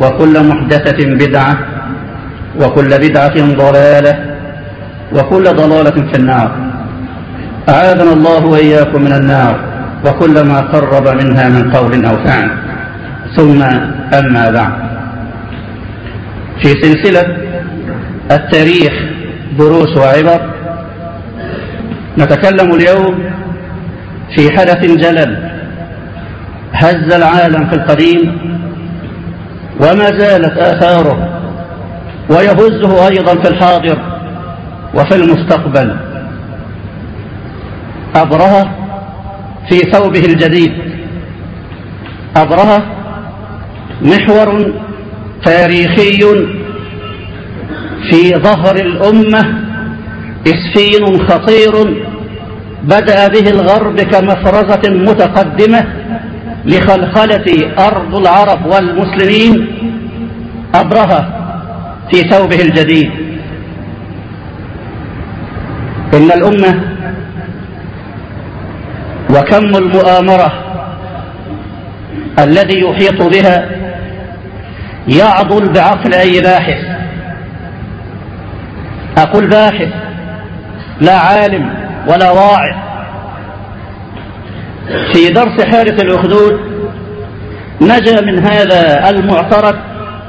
وكل محدثة بدعة وكل بدعة ضلالة وكل ضلالة في النار. أعاذنا الله وإياكم من النار وكل ما قرب منها من قول أو فعل. ثم أما بعد. في سلسلة التاريخ دروس وعبر نتكلم اليوم في حدث جلل هز العالم في القديم وما زالت آثاره ويهزه أيضا في الحاضر وفي المستقبل. أبرهة في ثوبه الجديد. أبرهة محور تاريخي في ظهر الأمة إسفين خطير بدأ به الغرب كمفرزة متقدمة. لخلخلة أرض العرب والمسلمين أبرهة في ثوبه الجديد. إن الأمة وكم المؤامرة الذي يحيط بها يعضل بعقل أي باحث. أقول باحث لا عالم ولا واعظ. في درس حارث الأخدود نجا من هذا المعترك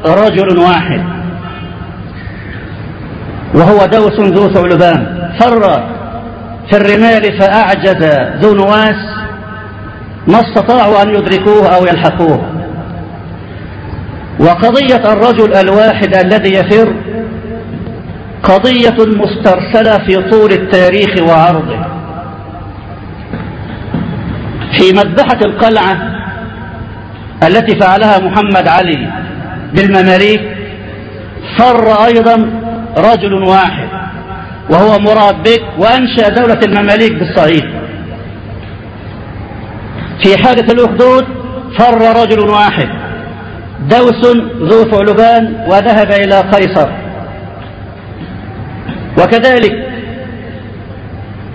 رجل واحد وهو دوس ذو ثعلبان. فر في الرمال فأعجز ذو نواس ما استطاعوا أن يدركوه أو يلحقوه. وقضية الرجل الواحد الذي يفر قضية مسترسلة في طول التاريخ وعرضه. في مذبحة القلعة التي فعلها محمد علي بالمماليك فر أيضا رجل واحد وهو مراد بك وأنشأ دولة المماليك بالصعيد. في حادث الأخدود فر رجل واحد دوس ذو ثعلبان وذهب إلى قيصر. وكذلك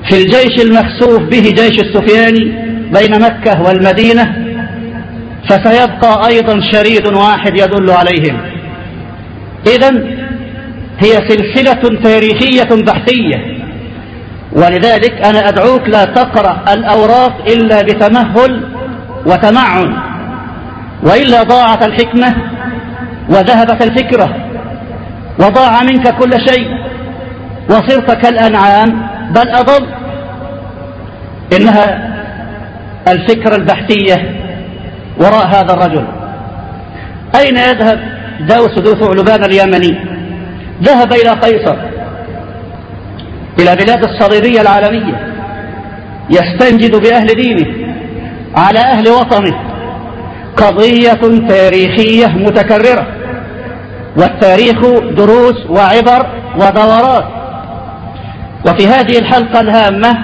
في الجيش المخسوف به جيش السفياني بين مكة والمدينة فسيبقى أيضا شريد واحد يدل عليهم. إذا هي سلسلة تاريخية بحثية ولذلك أنا أدعوك لا تقرأ الأوراق إلا بتمهل وتمعن وإلا ضاعت الحكمة وذهبت الفكرة وضاع منك كل شيء وصرت كالأنعام بل أضل إنها الفكرة البحثية وراء هذا الرجل. أين يذهب دوس ذو ثعلبان اليمني؟ ذهب إلى قيصر إلى بلاد الصليبية العالمية يستنجد بأهل دينه على أهل وطنه. قضية تاريخية متكررة والتاريخ دروس وعبر ودورات. وفي هذه الحلقة الهامة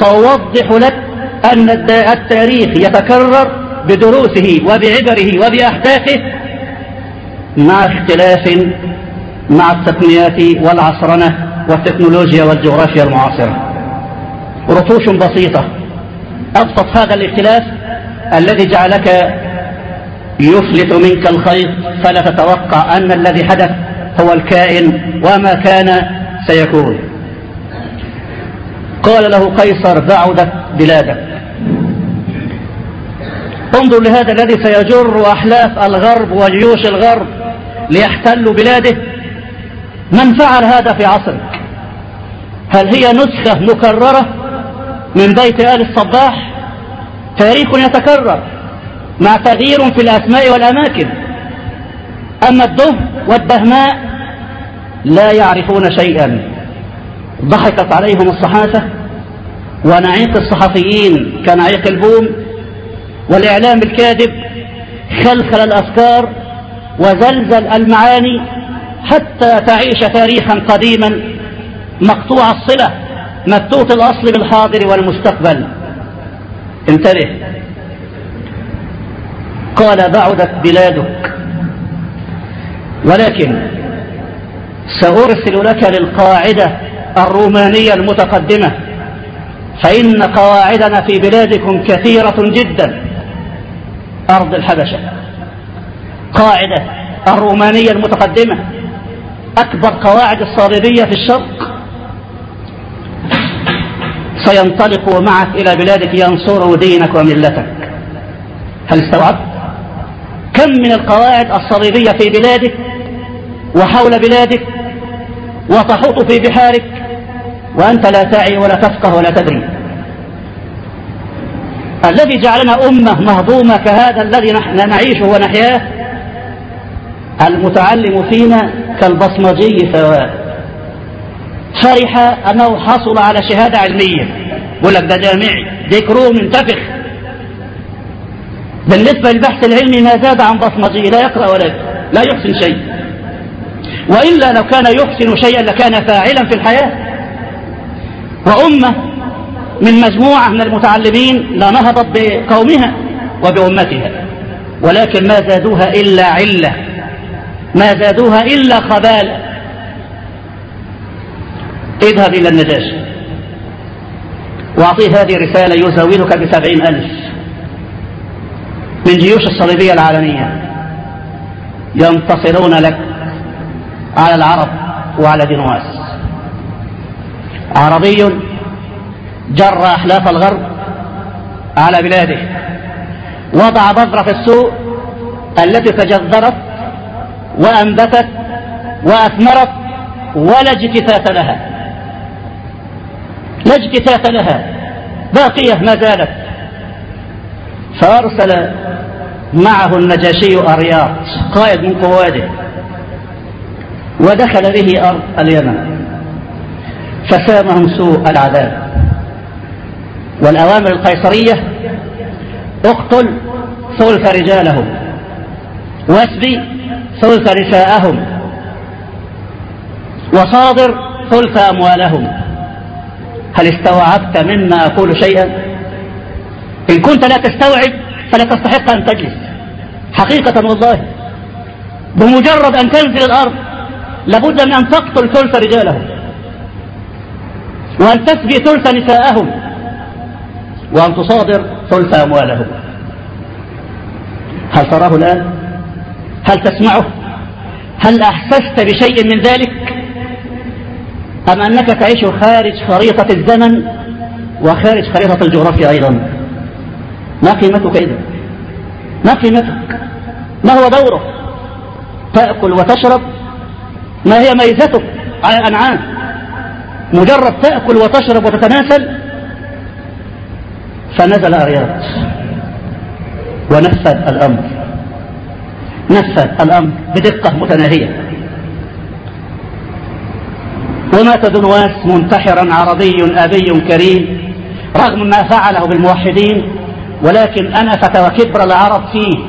سأوضح لك أن التاريخ يتكرر بدروسه وبعبره وبأحداثه مع اختلاف مع التقنيات والعصرنة والتكنولوجيا والجغرافيا المعاصرة. رطوش بسيطة. أبسط هذا الاختلاف الذي جعلك يفلت منك الخيط فلا تتوقع أن الذي حدث هو الكائن وما كان سيكون. قال له قيصر بعدت بلادك. انظر لهذا الذي سيجر أحلاف الغرب وجيوش الغرب ليحتلوا بلاده. من فعل هذا في عصرك هل هي نسخة مكررة من بيت آل الصباح؟ تاريخ يتكرر. مع تغيير في الأسماء والأماكن. أما الدهر والدهماء لا يعرفون شيئا. ضحكت عليهم الصحافة ونعيق الصحفيين كنعيق البوم. والإعلام الكاذب خلخل الأفكار وزلزل المعاني حتى تعيش تاريخا قديما مقطوع الصلة مبتوت الأصل بالحاضر والمستقبل. انتبه. قال بعدت بلادك. ولكن سأرسل لك للقاعدة الرومانية المتقدمة فإن قواعدنا في بلادكم كثيرة جدا. أرض الحبشة. قاعدة الرومانية المتقدمة. أكبر قواعد الصليبية في الشرق. سينطلق معك إلى بلادك ينصر دينك وملتك. هل استوعبت؟ كم من القواعد الصليبية في بلادك وحول بلادك وتحوط في بحارك وأنت لا تعي ولا تفقه ولا تدري؟ الذي جعلنا أمة مهضومة كهذا الذي نحن نعيشه ونحياه المتعلم فينا كالبصمجي سواء. فرح أنه حصل على شهادة علمية. يقول لك ده جامعي ذكره منتفخ. بالنسبة للبحث العلمي ما زاد عن بصمجي لا يقرأ ولا لا يحسن شيء. وإلا لو كان يحسن شيئا لكان فاعلا في الحياة. وأمة من مجموعة من المتعلمين لنهضت بقومها وبأمتها ولكن ما زادوها إلا علة ما زادوها إلا خبالة اذهب إلى النجاشي واعطيه هذه رسالة يزاولك بسبعين ألف. من جيوش الصليبية العالمية. ينتصرون لك على العرب وعلى دنواس عربي جر أحلاف الغرب على بلاده. وضع بذرة في السوق التي تجذرت وأنبتت وأثمرت ولا اجتثاث لها. لا اجتثاث لها. باقية ما زالت. فأرسل معه النجاشي أرياط قائد من قواده ودخل به أرض اليمن. فسامهم سوء العذاب. والأوامر القيصرية اقتل ثلث رجالهم واسبي ثلث نساءهم وصادر ثلث أموالهم. هل استوعبت مما أقول شيئا؟ إن كنت لا تستوعب فلا تستحق أن تجلس. حقيقة والله بمجرد أن تنزل الأرض لابد من أن تقتل ثلث رجالهم وأن تسبي ثلث نساءهم وأن تصادر ثلث أموالهم هل تراه الآن؟ هل تسمعه؟ هل أحسست بشيء من ذلك؟ أم أنك تعيش خارج خريطة الزمن وخارج خريطة الجغرافيا أيضا؟ ما قيمتك إذا ما قيمتك؟ ما هو دورك؟ تأكل وتشرب؟ ما هي ميزتك؟ على الأنعام؟ مجرد تأكل وتشرب وتتناسل فنزل أرياض ونفذ الأمر. نفذ الأمر بدقة متناهية. ومات دنواس منتحرا عربي أبي كريم رغم ما فعله بالموحدين ولكن أنفة وكبر العرب فيه.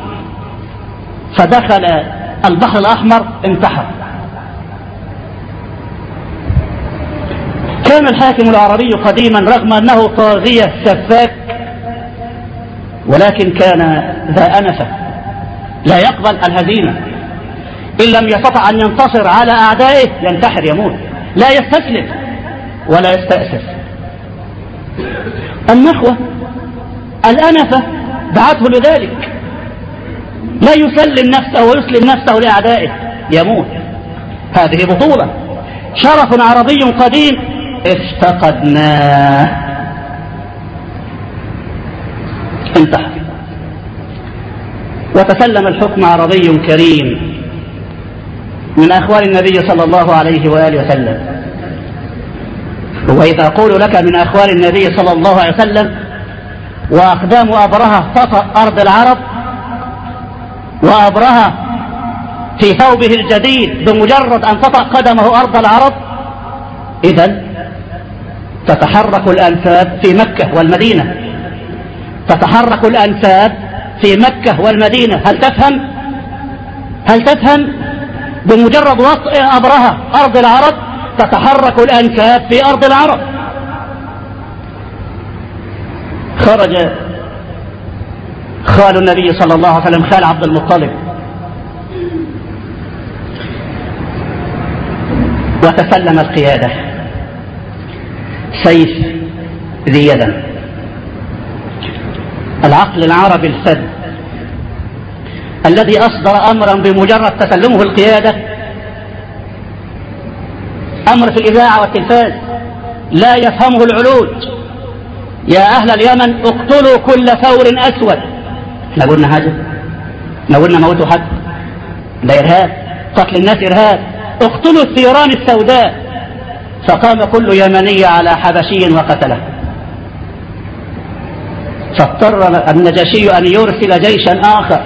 فدخل البحر الأحمر انتحر. كان الحاكم العربي قديما رغم أنه طاغية سفاك ولكن كان ذا أنفة لا يقبل الهزيمة. إن لم يستطع أن ينتصر على أعدائه ينتحر يموت. لا يستسلم ولا يستأسف النخوة الأنفة دعته لذلك. لا يسلم نفسه ويسلم نفسه لأعدائه. يموت. هذه بطولة. شرف عربي قديم. افتقدناه. انتهى. وتسلم الحكم عربي كريم من أخوان النبي صلى الله عليه وآله وسلم. وإذا أقول لك من أخوان النبي صلى الله عليه وسلم وأقدام أبرهة تطأ أرض العرب وأبرهة في ثوبه الجديد بمجرد أن تطأ قدمه أرض العرب إذا تتحرك الأنفاب في مكة والمدينة. تتحرك الأنفاب في مكة والمدينة. هل تفهم؟ هل تفهم؟ بمجرد وطئ أبرهة أرض العرب تتحرك الأنكاب في أرض العرب. خرج خال النبي صلى الله عليه وسلم خال عبد المطلب. وتسلم القيادة. سيف ذي يدا العقل العربي الفذ الذي أصدر أمرا بمجرد تسلمه القيادة. أمر في الإذاعة والتلفاز. لا يفهمه العلوج. يا أهل اليمن اقتلوا كل ثور أسود. إحنا قلنا حاجة إحنا قلنا موتوا حد. ده إرهاب. قتل الناس إرهاب. اقتلوا الثيران السوداء. فقام كل يمني على حبشي وقتله. فاضطر النجاشي أن يرسل جيشا آخر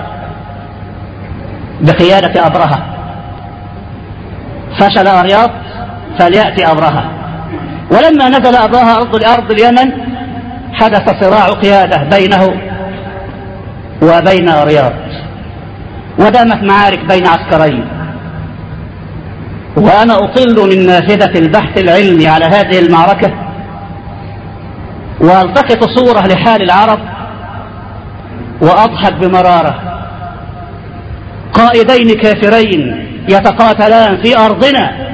بقيادة أبرهة. فشل أرياض فليأتي أبرهة. ولما نزل أبرهة أرض أرض اليمن حدث صراع قيادة بينه وبين أرياض ودامت معارك بين عسكرين. وأنا أطل من نافذة البحث العلمي على هذه المعركة والتقط صورة لحال العرب وأضحك بمرارة. قائدين كافرين يتقاتلان في أرضنا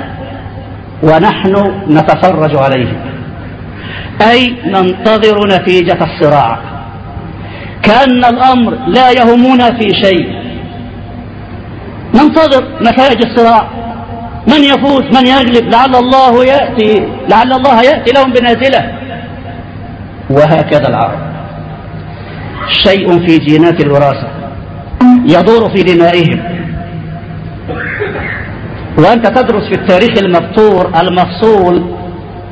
ونحن نتفرج عليهم. أي ننتظر نتيجة الصراع. كأن الأمر لا يهمنا في شيء. ننتظر نتائج الصراع. من يفوز من يغلب لعل الله يأتي لعل الله يأتي لهم بنازلة. وهكذا العرب. شيء في جينات الوراثة يدور في دمائهم. وأنت تدرس في التاريخ المبتور المفصول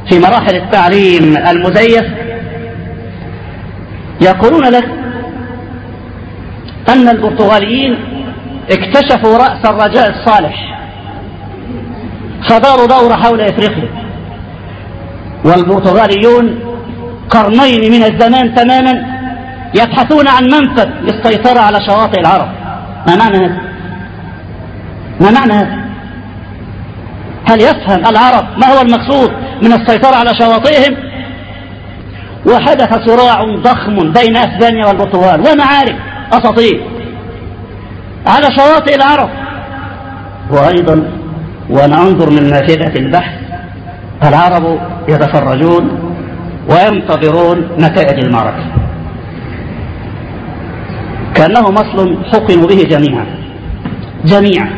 في مراحل التعليم المزيف. يقولون لك أن البرتغاليين اكتشفوا رأس الرجاء الصالح. فداروا دورة حول إفريقيا. والبرتغاليون قرنين من الزمان تماما يبحثون عن منفذ للسيطرة على شواطئ العرب. ما معنى هذا؟ ما معنى هذا؟ هل يفهم العرب ما هو المقصود من السيطرة على شواطئهم؟ وحدث صراع ضخم بين أسبانيا والبرتغال ومعارك أساطير على شواطئ العرب. وأيضا وننظر من نافذة البحث العرب يتفرجون وينتظرون نتائج المعركة. كأنه مصل حقنوا به جميعا. جميعا.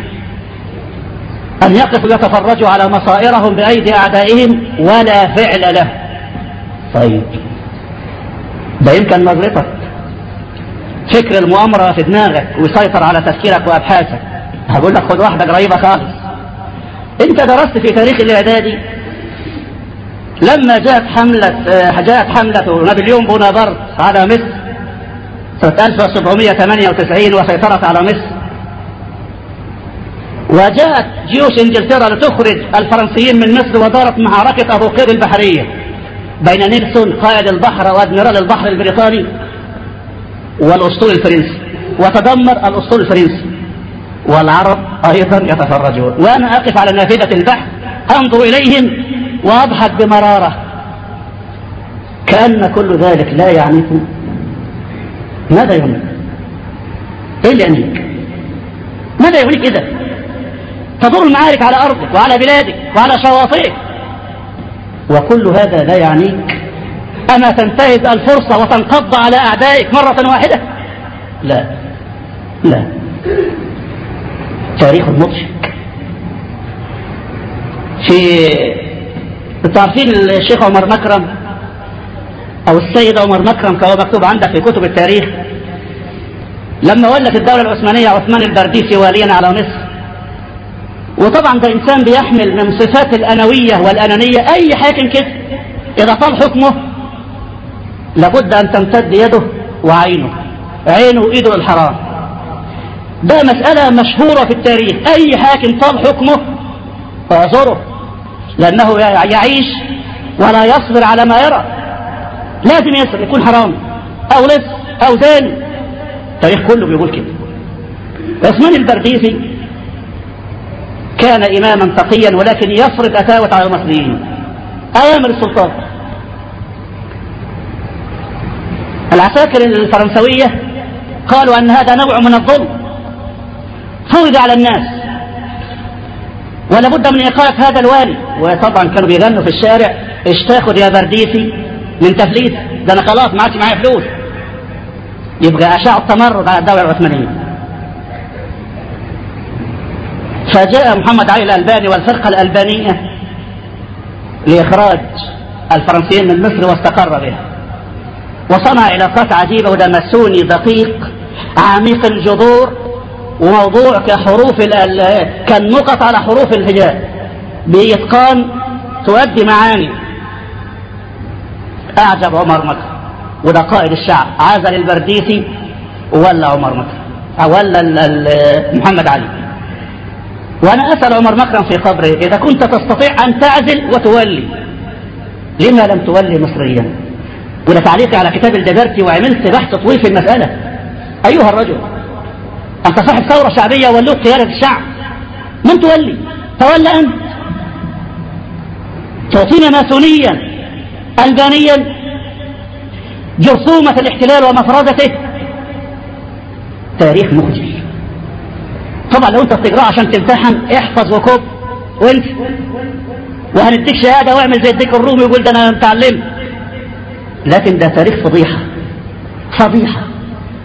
أن يقفوا يتفرجوا على مصائرهم بأيدي أعدائهم ولا فعل له. طيب. ده يمكن نظرتك. فكر المؤامرة في دماغك ويسيطر على تفكيرك وأبحاثك. هقول لك خد واحدة قريبة خالص. أنت درست في تاريخ الإعدادي لما جاءت حملة جاءت حملة نابليون بونابرت على مصر. سنة 1798 وسيطرت على مصر. وجاءت جيوش إنجلترا لتخرج الفرنسيين من مصر ودارت معركة أبو قير البحرية بين نيلسون قائد البحر وأدميرال البحر البريطاني والأسطول الفرنسي. وتدمر الأسطول الفرنسي. والعرب أيضا يتفرجون. وأنا أقف على نافذة البحر أنظر إليهم. واضحك بمرارة. كأن كل ذلك لا يعنيكم ماذا يعنيك؟ إيه اللي يعنيك؟ ماذا يعنيك إذا؟ تدور المعارك على أرضك وعلى بلادك وعلى شواطئك. وكل هذا لا يعنيك. أما تنتهز الفرصة وتنقض على أعدائك مرة واحدة؟ لا. لا. تاريخ مضحك. في تعرفين الشيخ عمر مكرم أو السيد عمر مكرم كما مكتوب عندك في كتب التاريخ؟ لما ولت الدولة العثمانية عثمان البرديسي واليا على مصر. وطبعا ده إنسان بيحمل من صفات الأنوية والأنانية. أي حاكم كده إذا طال حكمه لابد أن تمتد يده وعينه عينه وإيده للحرام ده مسألة مشهورة في التاريخ. أي حاكم طال حكمه فاعذره لأنه يعيش ولا يصبر على ما يرى. لازم يصبر يكون حرام. أو لص أو زاني التاريخ كله بيقول كده. عثمان البرديسي كان إماما تقيا ولكن يفرض أتاوة على المصريين. أوامر السلطان. العساكر الفرنسوية قالوا أن هذا نوع من الظلم. فرض على الناس. ولا بد من إيقاف هذا الوالي. وطبعا كانوا بيغنوا في الشارع إيش تاخد يا برديسي؟ من تفليس. ده أنا خلاص ما عادش معايا فلوس. يبقى اشاعوا التمرد على الدولة العثمانية. فجاء محمد علي الألباني والفرقة الألبانية لإخراج الفرنسيين من مصر واستقر بها. وصنع علاقات عجيبة وده ماسوني دقيق عميق الجذور وموضوع كحروف كالنقط على حروف الهجاء بإتقان تؤدي معاني. أعجب عمر مكر. وده قائد الشعب عزل البرديسي وولى عمر مكر. ولا محمد علي. وأنا أسأل عمر مكرم في قبره إذا كنت تستطيع أن تعزل وتولي. لما لم تولي مصريا؟ وده تعليقي على كتاب الجبرتي وعملت بحث طويل في المسألة. أيها الرجل أنت صاحب ثورة شعبية ولوك قيادة الشعب. من تولي؟ تولى أنت. تعطينا ماسونيا ألبانيا جرثومة الاحتلال ومفرزته. تاريخ مخجل طبعا لو أنت بتقرأه عشان تمتحن احفظ وكب. وانت. وهنديك شهادة واعمل زي الديك الرومي ويقول ده أنا اتعلمت لكن ده تاريخ فضيحة. فضيحة.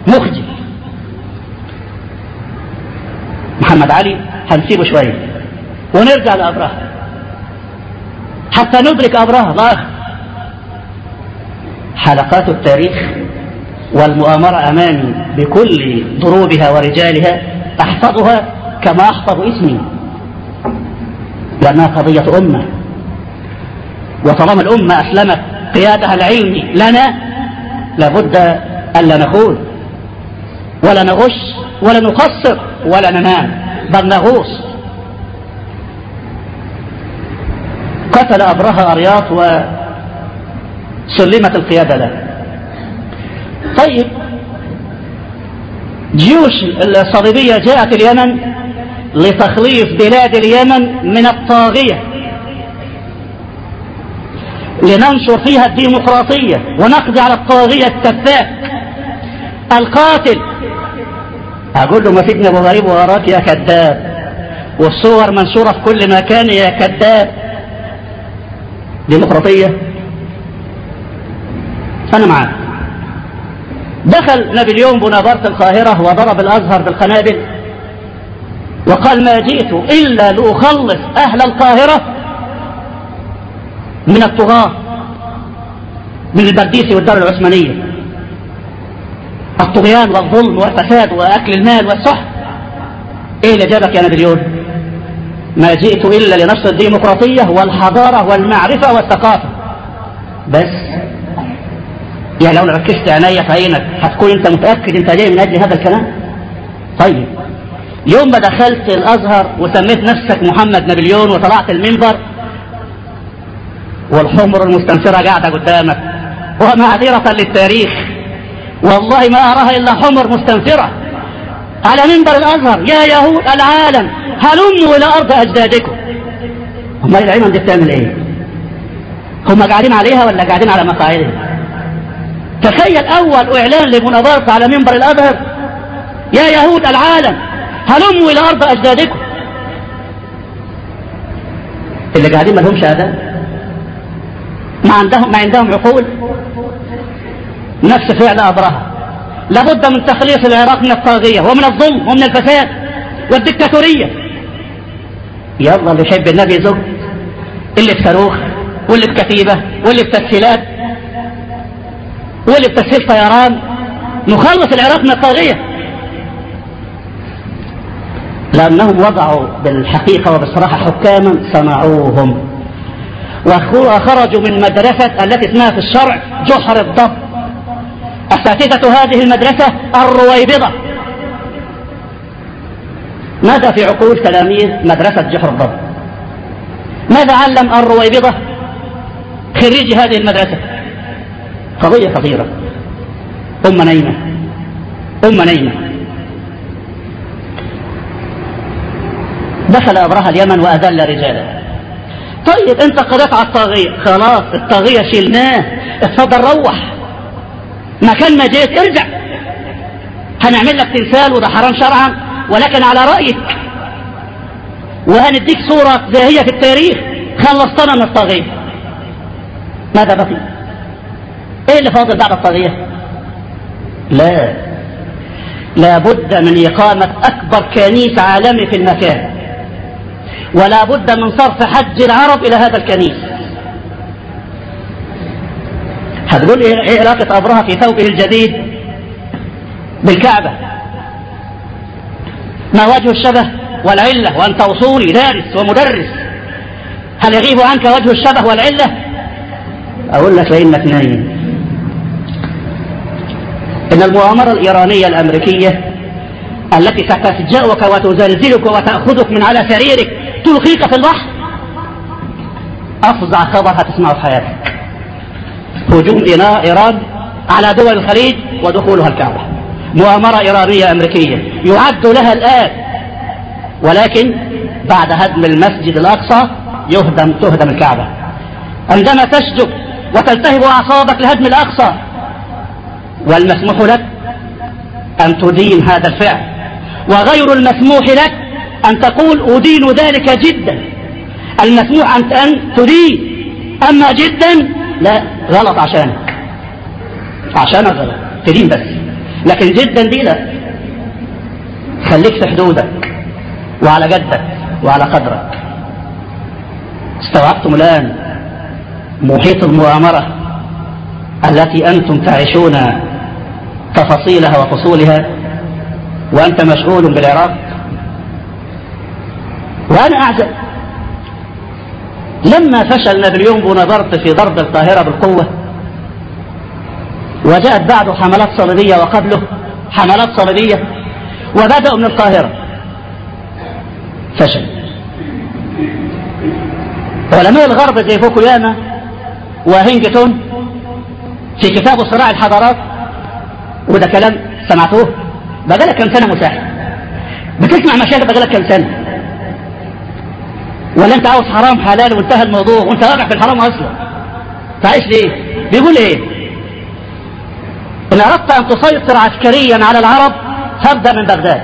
مخجل محمد علي هنسيبه شوية ونرجع لابراهيم حتى ندرك أمرها لا حلقات التاريخ والمؤامرة أمامي بكل ضروبها ورجالها أحفظها كما أحفظ اسمي. لأنها قضية أمة. وطالما الأمة أسلمت قيادها العلمي لنا لابد ألا نخون ولا نغش ولا نقصر ولا ننام بل نغوص. قتل أبرهة أرياط وسلمت القيادة له. طيب جيوش الصليبية جاءت اليمن لتخليص بلاد اليمن من الطاغية لننشر فيها الديمقراطية ونقضي على الطاغية التفاك. القاتل أقول له ما فيدني أبو غريب وراك يا كذاب. والصور منشورة في كل مكان يا كذاب. ديمقراطية. أنا معاك. دخل نابليون بونابرت القاهرة وضرب الأزهر بالقنابل وقال ما جئت إلا لأخلص أهل القاهرة من الطغاة من البرديسي والدار العثمانية. الطغيان والظلم والفساد وأكل المال والسحت إيه اللي جابك يا نابليون ما جئت إلا لنشر الديمقراطية والحضارة والمعرفة والثقافة. بس. يعني لو ركزت عينيا في عينك هتكون أنت متأكد أنت جاي من أجل هذا الكلام؟ طيب. يوم ما دخلت الأزهر وسميت نفسك محمد نابليون وطلعت المنبر والحمر المستنفرة قاعدة قدامك ومعذرة للتاريخ. والله ما أراها إلا حمر مستنفرة. على منبر الأزهر يا يهود العالم هلموا إلى أرض أجدادكم؟ هم العلم دي بتعمل إيه هم قاعدين عليها ولا قاعدين على مقاعدهم تخيل أول إعلان لمناظرة على منبر الأزهر. يا يهود العالم هلموا إلى أرض أجدادكم؟ اللي قاعدين ما لهمش أذان ما عندهم ما عندهم عقول. نفس فعل أبرهة لابد من تخليص العراق من الطاغية ومن الظلم ومن الفساد والدكتاتورية. يلا اللي يحب النبي يزق اللي في صاروخ واللي في كتيبة واللي في تسهيلات واللي في تسهيل طيران. نخلص العراق من الطاغية. لأنهم وضعوا بالحقيقة وبصراحة حكاما صنعوهم وخرجوا من مدرسة التي اسمها في الشرع جحر الضب أساتذة هذه المدرسة الرويبضة. ماذا في عقول تلاميذ مدرسة جحر الضب؟ ماذا علم الرويبضة خريج هذه المدرسة؟ قضية خطيرة أم نيمة. أم نيمة. دخل أبرهة اليمن وأذل رجاله. طيب أنت قضيت على الطاغية. خلاص الطاغية شيلناه اتفضل روح مكان ما جيت ارجع هنعمل لك تمثال وده حرام شرعا ولكن على رأيك وهنديك صورة زاهية في التاريخ خلصتنا من الطاغية. ماذا بقي؟ إيه اللي فاضل بعد الطاغية؟ لا. لابد من إقامة أكبر كنيس عالمي في المكان ولا بد من صرف حج العرب إلى هذا الكنيس. هتقول إيه علاقة أبرهة في ثوبه الجديد بالكعبة. ما وجه الشبه والعلة وأنت أصولي دارس ومدرس. هل يغيب عنك وجه الشبه والعلة؟ أقول لك لأنك نايم إن المؤامرة الإيرانية الأمريكية التي ستفجأك وتزلزلك وتأخذك من على سريرك تلقيك في البحر. أفظع خبر هتسمعه في حياتك. هجوم إيران على دول الخليج ودخولها الكعبة. مؤامرة إيرانية أمريكية. يعد لها الآن. ولكن بعد هدم المسجد الأقصى يهدم تهدم الكعبة. عندما تشجب وتلتهب أعصابك لهدم الأقصى والمسموح لك أن تدين هذا الفعل. وغير المسموح لك أن تقول أدين ذلك جدا. المسموح أن تدين. أما جدا لا غلط عشانك. عشانك غلط. تدين بس. لكن جدا دي لا خليك في حدودك وعلى جدك وعلى قدرك. استوعبتم الآن محيط المؤامرة التي أنتم تعيشون تفاصيلها وفصولها وأنت مشغول بالعراق؟ وأنا أعجب. لما فشل نابليون بونابرت في ضرب القاهرة بالقوة وجاءت بعده حملات صليبية وقبله حملات صليبية وبدأوا من القاهرة. فشل. علماء الغرب زي فوكوياما وهينجتون في كتابه صراع الحضارات؟ وده كلام سمعتوه. بقالك كم سنة مساحة بتسمع مشاهد بقالك كم سنة؟ ولا انت عاوز حرام حلال وانتهى الموضوع وانت واقع في الحرام أصلا. تعيش ليه؟ بيقول إيه؟ إن أردت أن تسيطر عسكريا على العرب فابدأ من بغداد.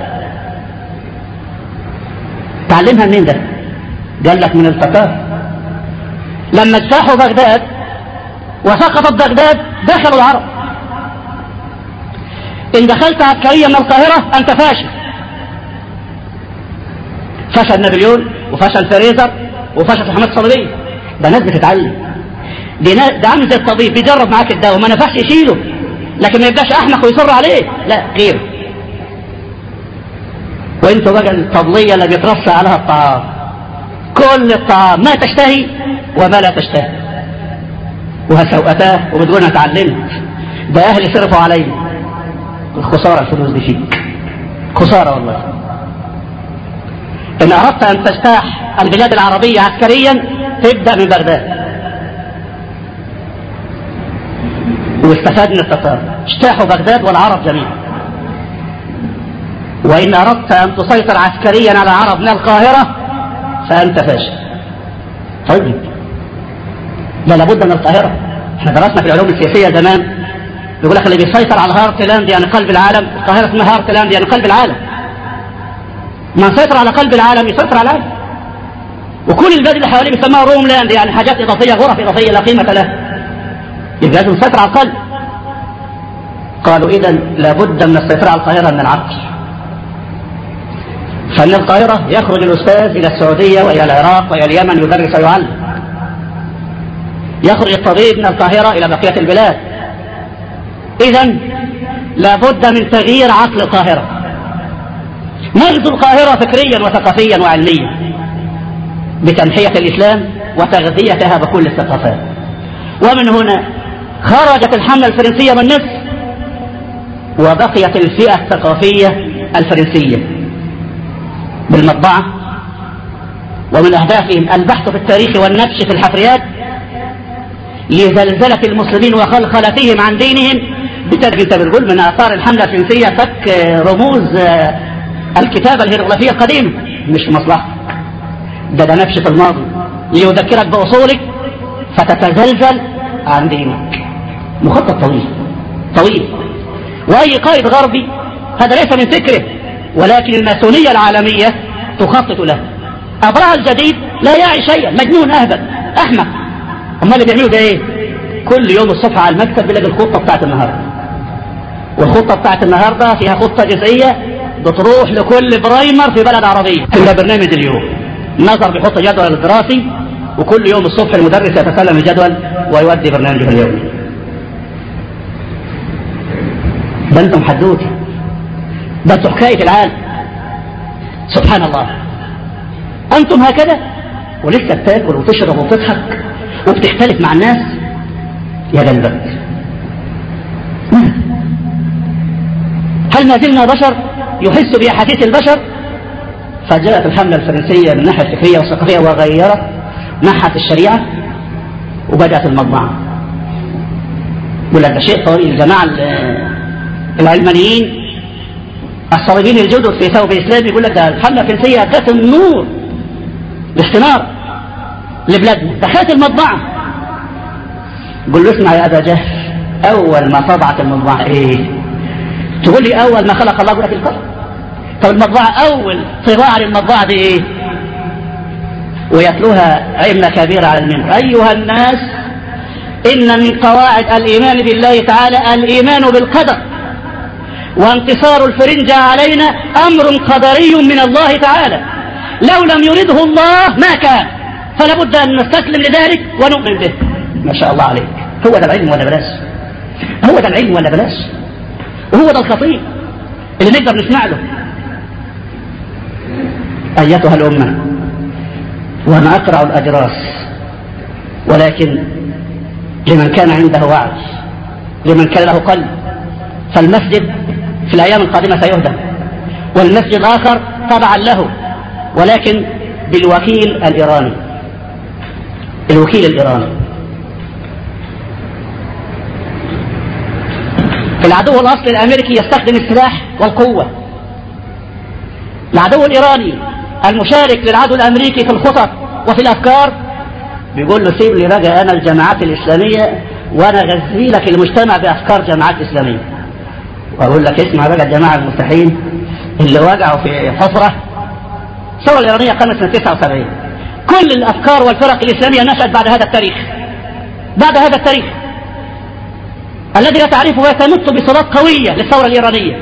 تعلمها منين ده؟ قال لك من الفتاة. لما اجتاحوا بغداد وسقطت بغداد دخلوا العرب. إن دخلت عسكريا من القاهرة أنت فاشل. فشل نابليون. وفشل فريزر وفشل حماد صليبية ده ناس بتتعلم. ده عامل زي الطبيب بيجرب معاك الدواء وما نفعش يشيله. لكن ما يبقاش أحمق ويصر عليه. لا غيره. وانتوا بقى الطبلية اللي بيترص عليها الطعام. كل الطعام ما تشتهي وما لا تشتهي. وهسوقتاه وبتقول أنا اتعلمت ده أهلي صرفوا علي الخسارة الفلوس دي فيك. خسارة والله. إن أردت أن تجتاح البلاد العربية عسكريا تبدأ من بغداد. واستفاد من التتار اجتاحوا بغداد والعرب جميعا. وإن أردت أن تسيطر عسكريا على العرب من القاهرة فأنت فاشل. طيب. لا لابد من القاهرة. إحنا درسنا في العلوم السياسية زمان. يقول لك اللي بيسيطر على Heartland يعني قلب العالم القاهرة اسمها Heartland يعني قلب العالم. من سيطر على قلب العالم يسيطر على العالم وكل البلاد اللي حواليه بيسموها روم لاند يعني حاجات إضافية غرف إضافية لا قيمة لها. يبقى لازم نسيطر على القلب. قالوا اذا لابد من السيطرة على القاهرة من العقل فمن القاهرة يخرج الأستاذ إلى السعودية وإلى العراق وإلى اليمن يدرس ويعلم. يخرج الطبيب من القاهرة إلى بقية البلاد. اذا لابد من تغيير عقل القاهرة. نغزو القاهرة فكريا وثقافيا وعلميا بتنحية الإسلام وتغذيتها بكل الثقافات. ومن هنا خرجت الحملة الفرنسية من مصر وبقيت الفئة الثقافية الفرنسية بالمطبعة ومن أهدافهم البحث في التاريخ والنبش في الحفريات لزلزلة المسلمين وخلخلتهم عن دينهم. بترك انت من آثار الحملة الفرنسية فك رموز الكتابة الهيروغليفية القديمة مش مصلحة. ده ده في الماضي. ليذكرك بأصولك فتتزلزل عن دينك. مخطط طويل. طويل. وأي قائد غربي هذا ليس من فكره ولكن الماسونية العالمية تخطط له. أبرع الجديد لا يعي شيئا. مجنون أهبل أحمق. أما اللي بيعملوا ده إيه؟ كل يوم الصبح على المكتب بيلاقي الخطة بتاعت النهاردة. والخطة بتاعت النهاردة فيها خطة جزئية بتروح لكل برايمر في بلد عربية. ده برنامج اليوم. النظر بيحط جدول دراسي وكل يوم الصبح المدرس يتسلم الجدول ويودي برنامجه اليومي ده أنتم حدوتة. ده أنتم حكاية العالم. سبحان الله. أنتم هكذا؟ ولسه بتاكل وتشرب وتضحك وبتختلف مع الناس؟ يا قلبك هل ما زلنا بشر؟ يحس بأحاسيس البشر؟ فجاءت الحملة الفرنسية من الناحية الفكرية والثقافية وغيرت نحت الشريعة وبدأت المطبعة لك ده شيء طويل. الجماعة العلمانيين الصليبيين الجدد في ثوب إسلامي يقول لك ده الحملة الفرنسية كانت النور الاستنار لبلادنا. دخلت المطبعة قول له اسمع يا أبا جهل أول ما طبعت المطبعة إيه؟ تقول لي أول ما خلق الله لك القلم طب المطبعة أول طباعة للمطبعة دي إيه ويتلوها أئمة كبيرة على المنبر أيها الناس إن من قواعد الإيمان بالله تعالى الإيمان بالقدر. وانتصار الفرنجة علينا أمر قدري من الله تعالى. لو لم يرده الله ما كان. فلا بد أن نستسلم لذلك ونؤمن به. ما شاء الله عليك. هو ده العلم ولا بلاش؟ هو ده العلم ولا بلاش؟ وهو ده الخطيب اللي نقدر نسمع له. أيتها الأمة وأنا أقرأ الأجراس ولكن لمن كان عنده وعي لمن كان له قلب فالمسجد في الأيام القادمة سيهدم. والمسجد آخر تبعا له ولكن بالوكيل الإيراني. الوكيل الإيراني. العدو الأصلي الأمريكي يستخدم السلاح والقوة. العدو الإيراني المشارك للعدو الأمريكي في الخطط وفي الأفكار بيقول له سيب لي بقى أنا الجماعات الإسلامية وأنا أغذي لك المجتمع بأفكار جماعات إسلامية. وأقول لك اسمع بقى الجماعة المستحيل اللي وقعوا في حفرة. الثورة الإيرانية قامت سنة 79 كل الأفكار والفرق الإسلامية نشأت بعد هذا التاريخ. بعد هذا التاريخ. الذي لا تعرفه تمت بصلات قوية للثورة الإيرانية.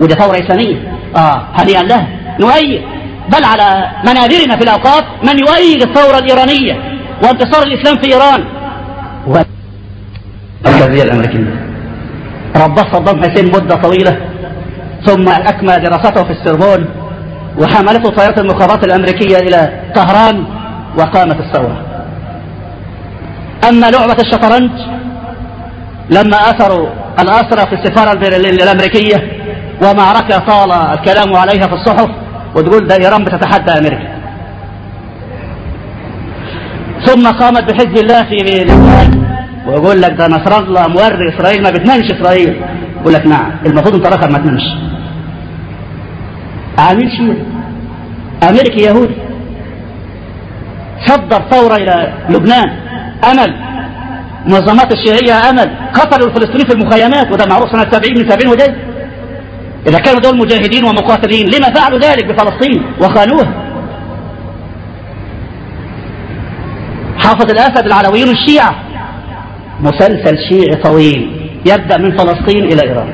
ودي ثورة إسلامية آه هنيئا له نؤيد. بل على منابرنا في الأوقات من يؤيد الثورة الإيرانية وانتصار الإسلام في إيران. و... الأمريكية. رباه صدام حسين مدة طويلة ثم أكمل دراسته في السربون وحملته طائرة المخابرات الأمريكية إلى طهران وقامت الثورة. أما لعبة الشطرنج لما أثروا الأسرى في السفارة الأمريكية ومعركة طال الكلام عليها في الصحف وتقول ده إيران بتتحدى أمريكا. ثم قامت بحزب الله في لبنان ويقول لك ده نصر الله موري إسرائيل ما بتنامش إسرائيل. يقول لك نعم المفروض أنت ما تنامش. عامل شيء أمريكي يهودي. صدر ثورة إلى لبنان أمل. منظمات الشيعية أمل قتلوا الفلسطينيين في المخيمات وده معروف سنة 70 من 70 وجاي. إذا كانوا دول مجاهدين ومقاتلين لما فعلوا ذلك بفلسطين وخانوها حافظ الأسد العلويون الشيعة. مسلسل شيعي طويل يبدأ من فلسطين إلى إيران.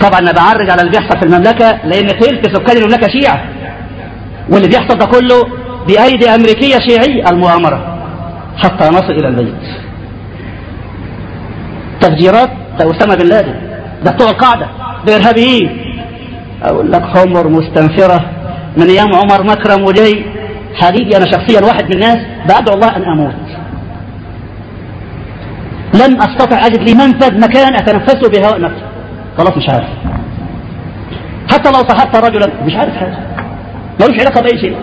طبعا أنا بعرج على اللي بيحصل في المملكة لأن ثلث سكان المملكة شيعة. واللي بيحصل ده كله بأيدي أمريكية شيعية المؤامرة. حتى نصل إلى البيت تفجيرات ده أسامة بن لادن. ده بتوع القاعدة ده إرهابيين أقول لك حمر مستنفرة. من أيام عمر مكرم وجاي. حقيقي أنا شخصيا واحد من الناس. بدعو الله أن أموت. لم أستطع أجد لي منفذ مكان أتنفسه بهواء نفسي خلاص مش عارف. حتى لو صحبت رجلا مش عارف حاجة ملوش علاقة بأي شيء.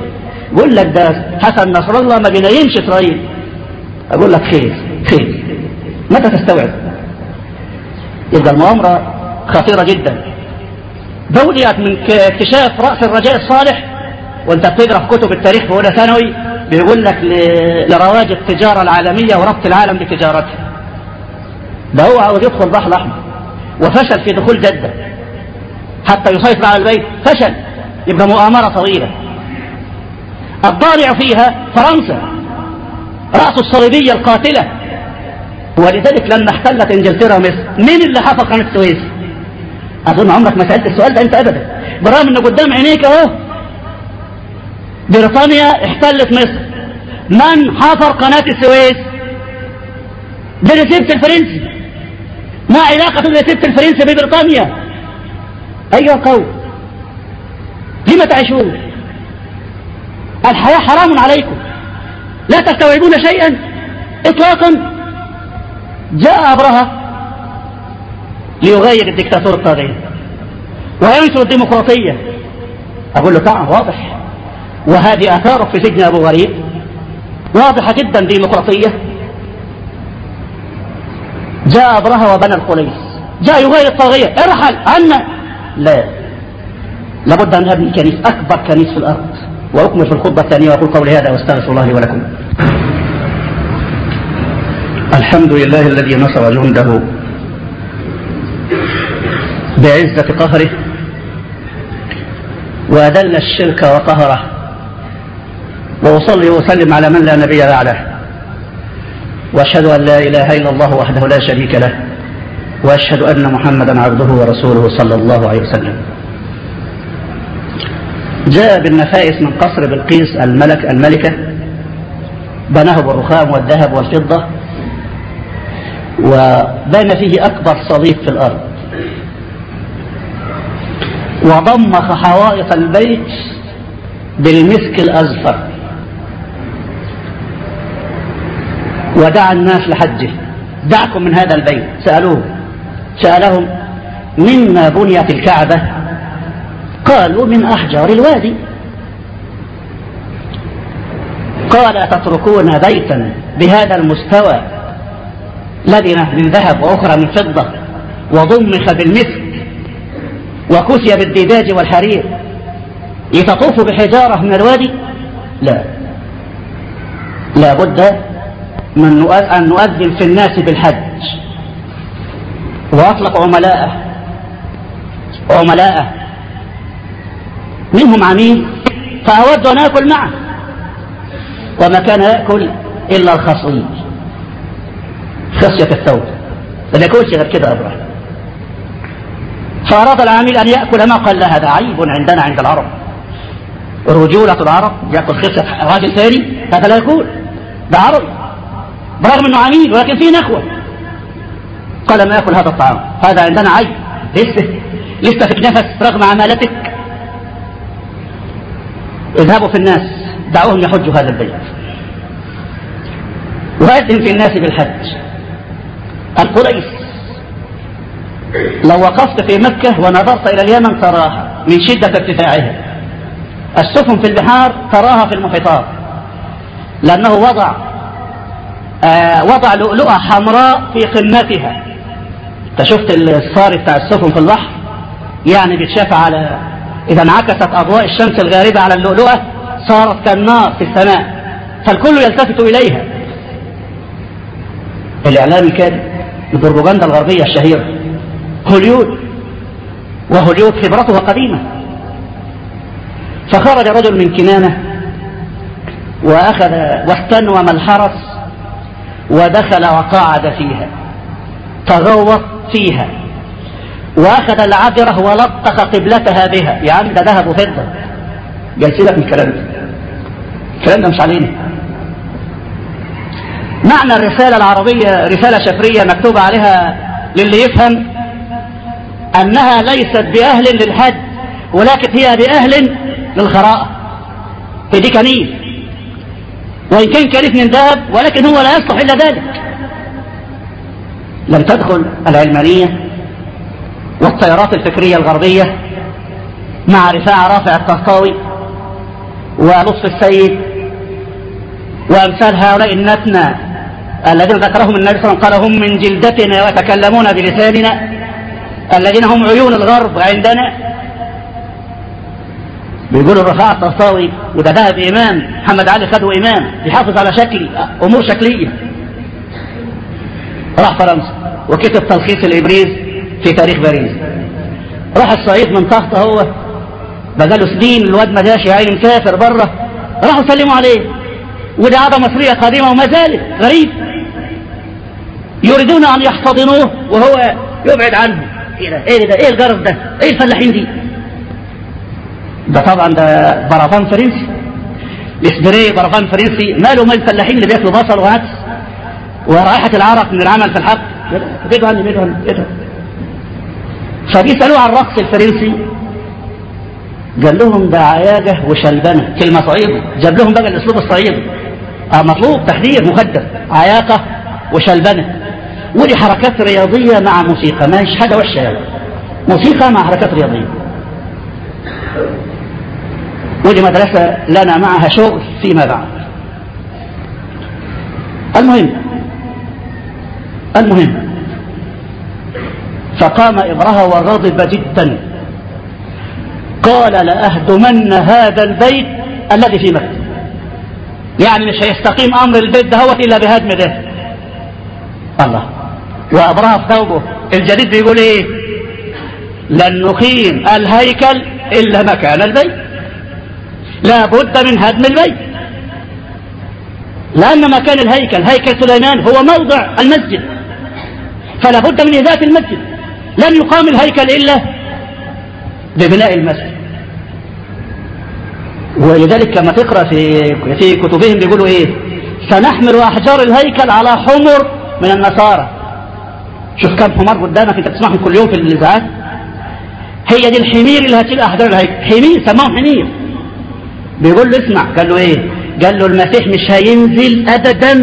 بقول لك ده حسن نصر الله ما بينيمش إسرائيل. أقول لك خير خير. متى تستوعب؟ يبقى المؤامرة خطيرة جدا. دوليت من اكتشاف رأس الرجاء الصالح وأنت بتقرأ في كتب التاريخ في أولى ثانوي بيقول لك لرواج التجارة العالمية وربط العالم بتجارتها. ده هو عاوز يدخل البحر الأحمر وفشل في دخول جدة. حتى يسيطر على البيت. فشل. يبقى مؤامرة طويلة. الضارع فيها فرنسا. رأس الصليبية القاتلة. ولذلك لما احتلت إنجلترا مصر مين اللي حفر قناة السويس؟ أظن عمرك ما سألت السؤال ده أنت ابدا. برغم إنه قدام عينيك أهو. بريطانيا احتلت مصر. من حفر قناة السويس؟ بريسيبت الفرنسي. ما علاقة الريسيبت الفرنسي ببريطانيا؟ ايها القوم لما تعيشون؟ الحياة حرام عليكم. لا تستوعبون شيئا. اطلاقا جاء أبرهة ليغير الدكتاتور الطاغية وينشر الديمقراطية. أقول له تعال واضح. وهذه آثاره في سجن أبو غريب واضحة جدا ديمقراطية. جاء أبرهة وبنى الخليس جاء يغير الطاغية. ارحل عنا لا. لابد أن أبني كنيس أكبر كنيس في الأرض. وأكمل في الخطبة الثانية وأقول قولي هذا وأستغفر الله لي ولكم. الحمد لله الذي نصر جنده بعزة قهره وأذل الشرك وقهره وأصلي وأسلم على من لا نبي بعده. وأشهد أن لا إله إلا الله وحده لا شريك له وأشهد أن محمدا عبده ورسوله صلى الله عليه وسلم. جاء بالنفائس من قصر بلقيس الملك الملكة بناه بالرخام والذهب والفضة وبان فيه أكبر صليب في الأرض. وضمخ حوائط البيت بالمسك الأزفر. ودعا الناس لحجه. دعكم من هذا البيت. سألوه. سألهم مما بنيت الكعبة؟ قالوا من أحجار الوادي. قال أتتركون بيتا بهذا المستوى لبنة من ذهب وأخرى من فضة وضمخ بالمسك وكسي بالديباج والحرير يتطوف بحجارة من الوادي؟ لا. لا بد من أن نؤذن في الناس بالحج. وأطلق عملاءه عملاءه منهم عميل فأود أن آكل معه وما كان يأكل إلا الخصيب خشية الثوب. ما ياكلش غير كده أبرح فأراد العامل أن يأكل ما قال هذا عيب عندنا عند العرب. رجولة العرب يأكل خشية راجل ثاني هذا لا يقول. ده عربي برغم أنه عميل ولكن فيه نخوة. قال ما يأكل هذا الطعام؟ هذا عندنا عيب. لسه لسه في نفس رغم عمالتك. اذهبوا في الناس دعوهم يحجوا هذا البيت. وأذن في الناس بالحج. القريش لو وقفت في مكة ونظرت إلى اليمن تراها من شدة ارتفاعها. السفن في البحار تراها في المحيطات. لأنه وضع آه وضع لؤلؤة حمراء في قمتها. أنت شفت الصاري بتاع السفن في البحر؟ يعني بيتشاف على إذا انعكست أضواء الشمس الغاربة على اللؤلؤة صارت كالنار في السماء فالكل يلتفت إليها. الإعلام الكاذب البروباغندا الغربية الشهيرة هوليود وهوليود خبرتها قديمة. فخرج رجل من كنانة وأخذ واستنوم الحرس ودخل وقعد فيها تغوط فيها. وأخذ العذرة ولطخ قبلتها بها. يا عم ده ذهب وفضة. قال سيبك من الكلام ده. الكلام ده مش علينا. معنى الرسالة العربية رسالة شفرية مكتوب عليها للي يفهم أنها ليست بأهل للحج ولكن هي بأهل للخراءة. في دي كنيف وإن كان كنيف من ذهب ولكن هو لا يصلح إلا ذلك. لم تدخل العلمانية والتيارات الفكرية الغربية مع رفاعة رافع الطهطاوي ولطف السيد وأمثال هؤلاء النتنى الذين ذكرهم النبي صلى الله عليه وسلم قال هم من جلدتنا ويتكلمون بلساننا الذين هم عيون الغرب عندنا. بيقولوا الرفاعة الطهطاوي وده ذهب إمام محمد علي خده إمام يحافظ على شكل أمور شكلية. راح فرنسا وكتب تلخيص الإبريز في تاريخ باريس. راح الصعيد من تحت هو. بقاله سنين الواد ما جاش يا عيني مسافر بره راحوا سلموا عليه. وده عادة مصرية قديمة وما زالت. غريب. يريدون أن يحتضنوه وهو يبعد عنه. إيه ده؟ إيه ده؟ إيه الجرس ده؟ إيه الفلاحين دي؟ ده طبعا ده برافان فرنسي. الاسبري برافان فرنسي. ماله مال الفلاحين اللي بياكلوا بصل وعدس؟ ورائحة العرق من العمل في الحق. ابعدوا عني ابعدوا ابعدوا فبيسألوه عن الرقص الفرنسي. قال لهم ده عياجة وشلبنة. كلمة صعيدة جاب لهم بقى الأسلوب الصعيدي آه مطلوب تحذير مقدم عياقة وشلبنة. ودي حركات رياضية مع موسيقى. مش حاجة وحشة يعني. موسيقى مع حركات رياضية. ودي مدرسة لنا معها شغل فيما بعد. المهم المهم فقام إبرهة وغضب جدا. قال لأهدمن هذا البيت الذي في مكة. يعني مش هيستقيم أمر البيت دهوت إلا بهدم ده. الله. وأبرهة في ثوبه. الجديد بيقول إيه؟ لن نقيم الهيكل إلا مكان البيت. لا بد من هدم البيت. لأن مكان الهيكل هيكل سليمان هو موضع المسجد. فلا بد من إذاعة المسجد. لن يقام الهيكل إلا ببناء المسجد. ولذلك لما تقرأ في في كتبهم بيقولوا إيه؟ سنحمل أحجار الهيكل على حمر من النصارى. شوف كم حمار قدامك أنت بتسمعهم كل يوم في الاذاعات هي دي الحمير اللي هتشيل أحجار الهيكل. حمير سماهم حمير. بيقول له اسمع قال له إيه؟ قال له المسيح مش هينزل ابدا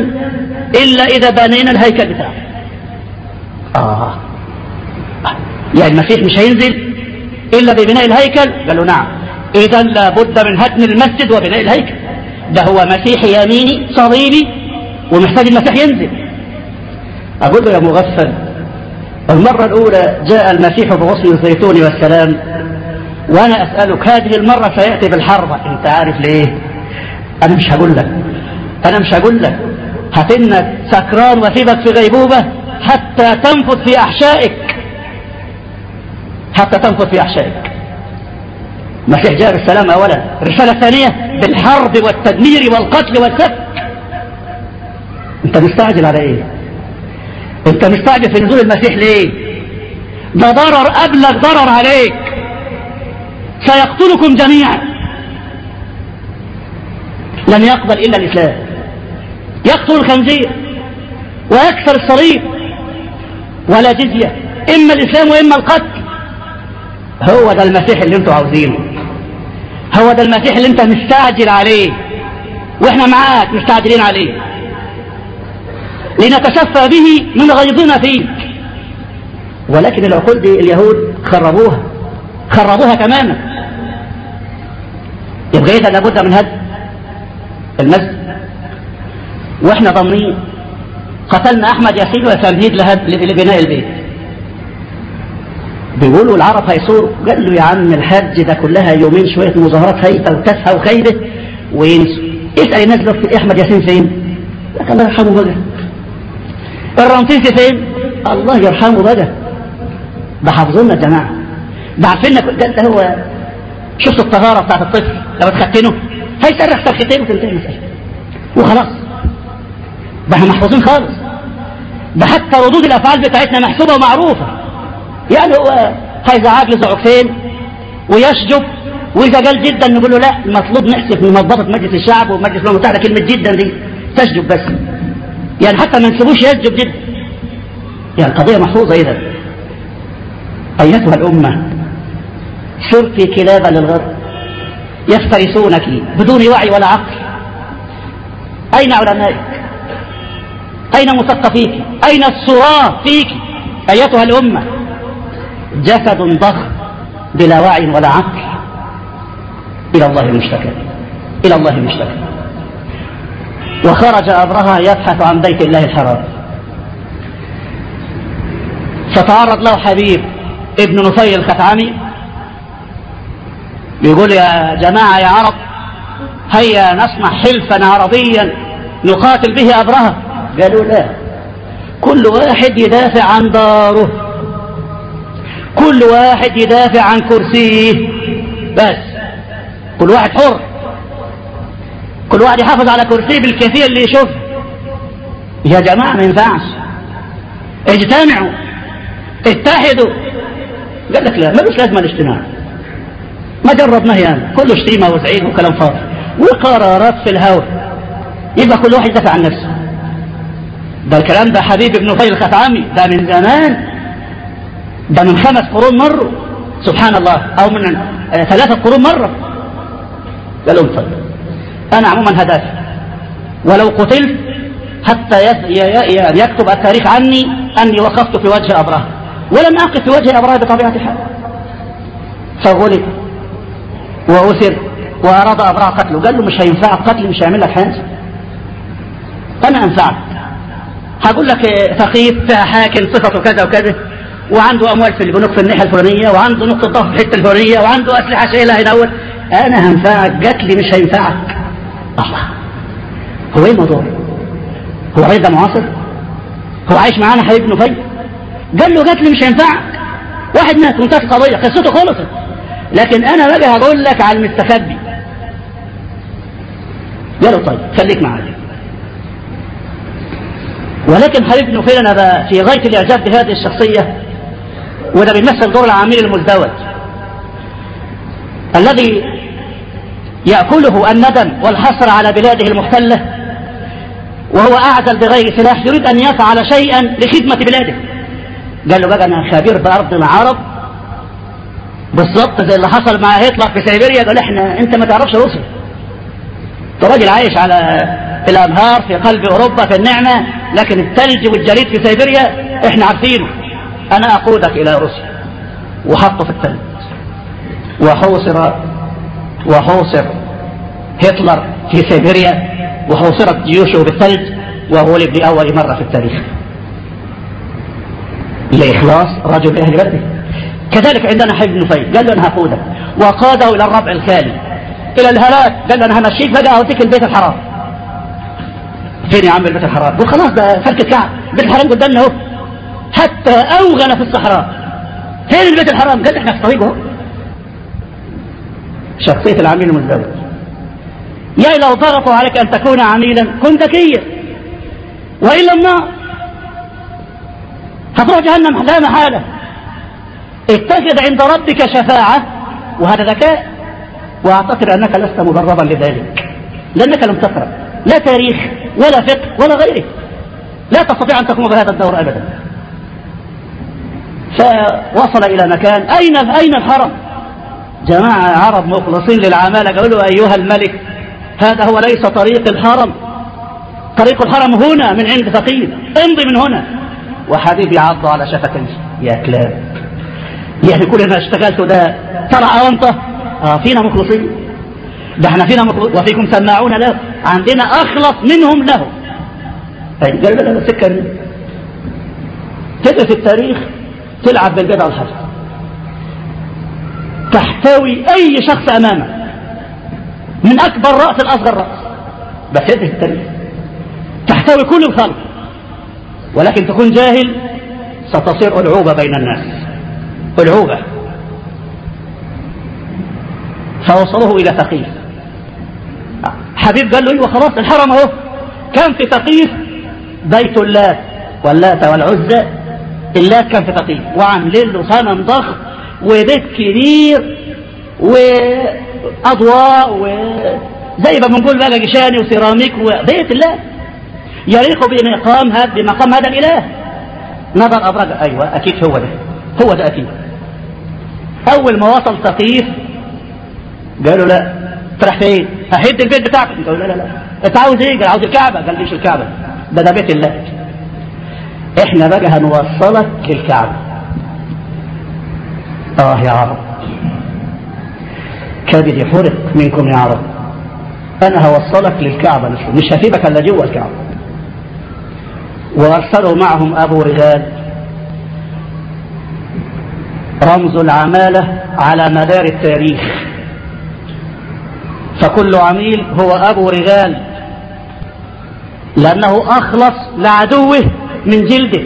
إلا إذا بنينا الهيكل بتاعه. آه. يعني المسيح مش هينزل إلا ببناء الهيكل؟ قال له نعم. إذا لابد من هدم المسجد وبناء الهيكل. ده هو مسيح يميني صليبي ومحتاج المسيح ينزل. أقول له يا مغفل المرة الأولى جاء المسيح بغصن الزيتون والسلام وأنا أسألك هذه المرة سيأتي بالحربة أنت عارف ليه؟ أنا مش هقول لك. أنا مش هقول لك. هتنك سكران وسيبك في غيبوبة حتى تنفذ في أحشائك. حتى تنفذ في أحشائك. المسيح جاء بالسلام أولا. الرسالة الثانية بالحرب والتدمير والقتل والسفك أنت مستعجل على إيه؟ أنت مستعجل في نزول المسيح ليه؟ ده ضرر أبلغ ضرر عليك. سيقتلكم جميعا. لن يقبل إلا الإسلام. يقتل الخنزير ويكسر الصليب ولا جزية. إما الإسلام وإما القتل. هو ده المسيح اللي أنتوا عاوزينه. هو ده المسيح اللي انت مستعجل عليه. وإحنا معاك مستعجلين عليه. لنتشفى به من غيظنا فيك ولكن العقول دي اليهود خربوها. خربوها تماما. يبقى إذا لابد من هدم المسجد. وإحنا ضامنين. قتلنا أحمد ياسين وتمهيد لبناء البيت. بيقولوا العرب هيصوروا قال له يا عم الحج ده كلها يومين شوية مظاهرات هيئه وتافهه وخايبه وينسوا. اسأل الناس دلوقتي أحمد ياسين فين؟ لك الله يرحمه بقى. الرمسيسي فين؟ الله يرحمه بقى. ده حافظونا يا جماعة. ده عارفين ده هو شفت الطهارة بتاعت الطفل؟ لما تختنه هيسرح سرختين وتنتهي المسألة. وخلاص. ده إحنا محفوظين خالص. ده حتى ردود الأفعال بتاعتنا محسوبة ومعروفة. يعني هو هيزعج له زعوفين ويشجب وإذا قال جدا نقول له لا المطلوب نحسب من منظمة مجلس الشعب ومجلس الأمم المتحدة كلمة جدا دي. تشجب بس. يعني حتى ما نسيبوش يسجد جدا. يعني القضية محفوظة اذا أيتها الأمة صرت كلابا للغرب. يفترسونك بدون وعي ولا عقل. أين علمائك؟ أين مثقفيك؟ أين الصراع فيك؟ أيتها الأمة جسد ضخم بلا وعي ولا عقل إلى الله المشتكى إلى الله المشتكى. وخرج أبرهة يبحث عن بيت الله الحرام. فتعرض له حبيب ابن نفيل الخثعمي بيقول يا جماعة يا عرب هيا نصنع حلفا عربيا نقاتل به أبرهة. قالوا لا كل واحد يدافع عن داره. كل واحد يدافع عن كرسيه. بس. كل واحد حر. كل واحد يحافظ على كرسيه بالكيفية اللي يشوفها يا جماعة ما ينفعش. اجتمعوا. اتحدوا. قال لك لا ما مش لازم الاجتماع. ما جربناه يعني كله شتيمة وزعيق وكلام فاضي. وقرارات في الهوى يبقى كل واحد يدافع عن نفسه. ده الكلام ده حبيب ابن فيل الخطعمي. ده من زمان. ده من خمس قرون مروا سبحان الله. أو من ثلاثة قرون مرة قال لهم طيب أنا عموما هدافع ولو قتلت حتى يكتب التاريخ عني أني وقفت في وجه ابرهه ولم أقف في وجه ابرهه بطبيعة الحال. فغلب. وأسر. وأراد أبرهة قتله. قال له مش هينفعك قتلي مش هيعمل لك حاجة أنا أنفعك. هقول لك ثقيف فيها حاكم صفته كذا وكذا. وعنده أموال في البنوك في الناحية الفلانية وعنده نقطة ضعف في الحتة الفلانية وعنده أسلحة شايلها هنا أنا هنفعك قتلي مش هينفعك. الله. هو إيه الموضوع؟ هو عايز ده معاصر؟ هو عايش معانا حبيب نفيل؟ قال له قتلي مش هينفعك. واحد مات وانتهت القضية قصته خلصت. لكن أنا بقى هقول لك على المستخبي قالوا طيب خليك معايا. ولكن حبيب بن نفيل أنا في غاية الإعجاب بهذه الشخصية وده بيمثل دور العميل المزدوج. الذي يأكله الندم والحسر على بلاده المحتلة وهو أعزل بغير سلاح يريد أن يفعل شيئا لخدمة بلاده. قال له بقى أنا خبير بأرض العرب. بالظبط زي اللي حصل مع هتلر في سيبيريا قال إحنا أنت ما تعرفش روسيا. انت راجل عايش على الأنهار في قلب أوروبا في النعمة لكن الثلج والجليد في سيبيريا إحنا عارفينه. أنا أقودك إلى روسيا. وحطه في الثلج وحوصر وحوصر هتلر في سيبيريا. وحوصرت جيوشه بالثلج وغلب لأول مرة في التاريخ. لإخلاص رجل أهل بلده. كذلك عندنا حبيب نفيل. قال له أنا هقودك. وقاده إلى الربع الخالي. إلى الهلاك. قال له أنا همشيك. بقى اوديك البيت الحرام. فين يا عم البيت الحرام؟ قال خلاص ده فرك الكعب. البيت الحرام قدامنا أهو. حتى اوغل في الصحراء. فين البيت الحرام؟ قال إحنا في طريقه شخصية العميل المزدوج يا لو ضغطوا عليك أن تكون عميلا كن ذكيا وإلا النار هتروح جهنم لا محالة. اتخذ عند ربك شفاعة وهذا ذكاء. واعتقد أنك لست مدربا لذلك. لأنك لم تقرأ لا تاريخ ولا فقه ولا غيره. لا تستطيع أن تقوم بهذا الدور ابدا. فوصل إلى مكان. اين أين الحرم؟ جماعة عرب مخلصين للعمالة قالوا أيها الملك هذا هو ليس طريق الحرم. طريق الحرم هنا من عند ثقيل امضي من هنا. وحبيبي عض على شفتيه يا كلاب. يعني كل ما اشتغلته ده طلع أونطة آه فينا مخلصين. ده إحنا فينا مخلص. وفيكم سماعون له. عندنا أخلص منهم له. طيب قال السكة دي تدرس التاريخ. تلعب بالبدع والحسن تحتوي أي شخص أمامك. من أكبر رأس الأصغر رأس. بس تدرس التاريخ. تحتوي كل الخلق. ولكن تكون جاهل ستصير ألعوبة بين الناس. ألعوبة. فوصلوه إلى ثقيف حبيب قال له أيوه خلاص الحرم أهو. كان في ثقيف بيت اللات واللات والعزى اللات كان في ثقيف وعاملين له صنم ضخم وبيت كبير وأضواء وزي ما بنقول بقى جشاني وسيراميك وبيت الله. يليق بمقام هذا بمقام هذا الإله. نظر ابرج أيوه أكيد هو ده. هو ده أكيد. أول ما وصل ثقيف قالوا لا. تروح فين؟ ههد البيت بتاعك. قالوا لا لا لا. أنت عاوز إيه؟ قال عاوز الكعبة. قال مش الكعبة. ده ده بيت الله. إحنا بقى هنوصلك للكعبة. آه يا عرب كبدي حرق منكم يا عرب أنا هوصلك للكعبة مش هسيبك إلا جوه الكعبة. وأرسلوا معهم أبو رجال. رمز العمالة على مدار التاريخ. فكل عميل هو أبو رجال. لأنه أخلص لعدوه. من جلده.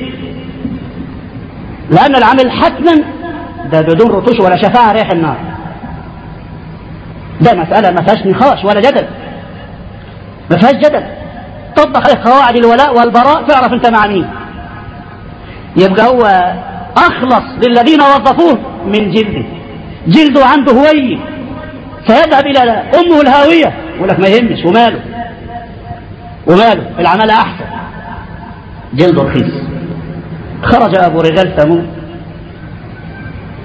لأن العمل حتما ده بدون رطوش ولا شفاعة ريح النار. ده مسألة ما فيهاش نقاش ولا جدل. ما فيهاش جدل. طبق عليه قواعد الولاء والبراء تعرف أنت مع مين. يبقى هو أخلص للذين وظفوه من جلده. جلده عنده هوي. فيذهب إلى أمه الهاوية. يقول لك ما يهمش وماله. وماله. العمل أحسن. جلده رخيص خرج أبو رجال ثمود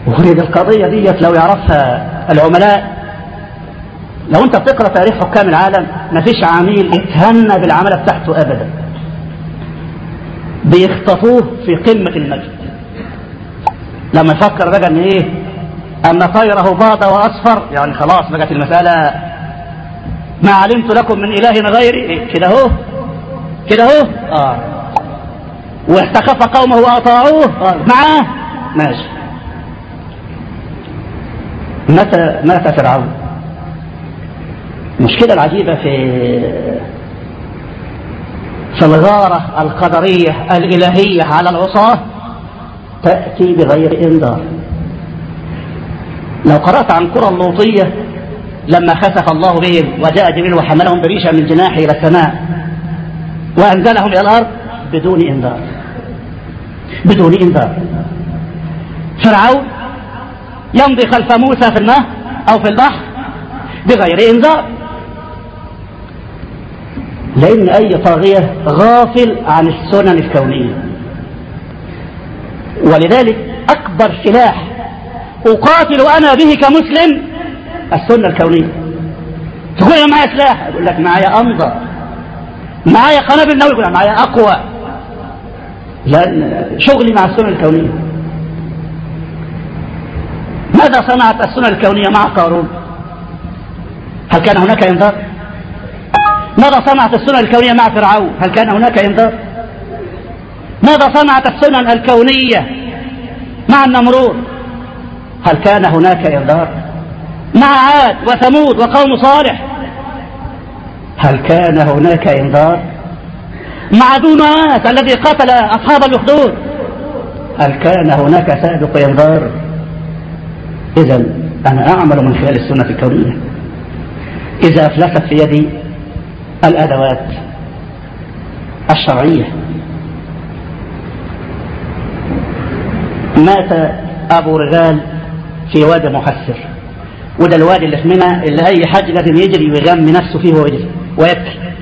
وفريد القضية ديت لو يعرفها العملاء. لو أنت بتقرا تاريخ حكام العالم ما فيش عميل اتهنى بالعمله بتاعته ابدا. بيخطفوه في قمة المجد. لما يفكر بقى إن إيه أن طيره باض وأصفر يعني خلاص بقت المسألة. ما علمت لكم من إله غيري. إيه كده اهو كده اهو آه. واستخف قومه وأطاعوه؟ آه. معاه ماشي. متى مات فرعون؟ المشكلة العجيبة في في الغارة القدرية الإلهية على العصاة تأتي بغير إنذار. لو قرأت عن قرى اللوطية لما خسف الله بهم وجاء جبريل وحملهم بريشة من جناحه إلى السماء وأنزلهم إلى الأرض بدون إنذار. بدون إنذار. فرعون يمضي خلف موسى في الماء أو في البحر بغير إنذار. لأن أي طاغية غافل عن السنن الكونية. ولذلك أكبر سلاح أقاتل أنا به كمسلم السنة الكونية. تقول أنا معايا سلاح؟ أقول لك معايا أنظر. معايا قنابل نووي؟ يقول معايا أقوى. لأن شغلي مع السنة الكونية. ماذا صنعت السنة الكونية مع قارون؟ هل كان هناك إنذار؟ ماذا صنعت السنن الكونية مع فرعون؟ هل كان هناك إنذار؟ ماذا صنعت السنن الكونية مع النمرود؟ هل كان هناك إنذار؟ مع عاد وثمود وقوم صالح. هل كان هناك إنذار؟ مع دوناس الذي قتل أصحاب الأخدود. هل كان هناك سابق إنذار إذا أنا أعمل من خلال السنة الكونية. إذا أفلست في يدي الأدوات الشرعية. مات أبو رجال في وادي محسر. وده الوادي اللي في منى اللي أي حاج لازم يجري ويغم نفسه فيه ويجري ويبكي.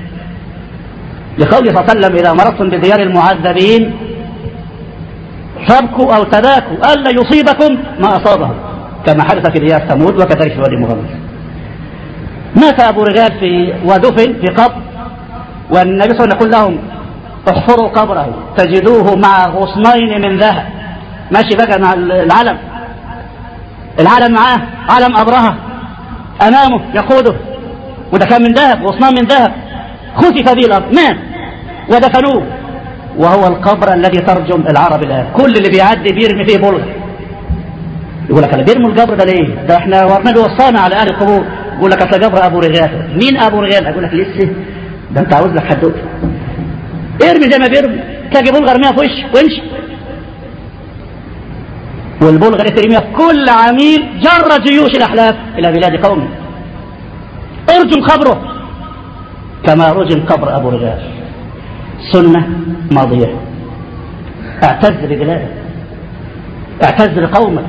لقوله صلى الله عليه وسلم إذا مرضتم بديار المعذبين فابكوا أو تباكوا ألا يصيبكم ما أصابهم. كما حدث في ديار ثمود وكذلك في وادي مغمس مات أبو رجال في ودفن في قبر والنبي صلى الله عليه وسلم يقول لهم احفروا قبره تجدوه مع غصنين من ذهب. ماشي بقى مع العلم. العلم معاه علم أبرهة أمامه يقوده. وده كان من ذهب غصنان من ذهب. خسف به الأرض. مات. ودفنوه. وهو القبر الذي ترجم العرب الآن كل اللي بيعدي بيرمي فيه بلغ يقول لك أنا بيرموا القبر ده ليه؟ ده إحنا النبي وصانا على أهل القبور. يقول لك أصل قبر أبو رغال مين أبو رغال؟ أقول لك لسه. ده أنت عاوز لك حدوته. ارمي زي ما بيرمي. تلاقي بلغه ارميها في وش وامشي. والبلغه ترميها في كل عميل جر جيوش الأحلاف إلى بلاد قومه. ارجم قبره كما رجم قبر أبو رغال سنة ماضية. اعتز ببلادك اعتز بقومك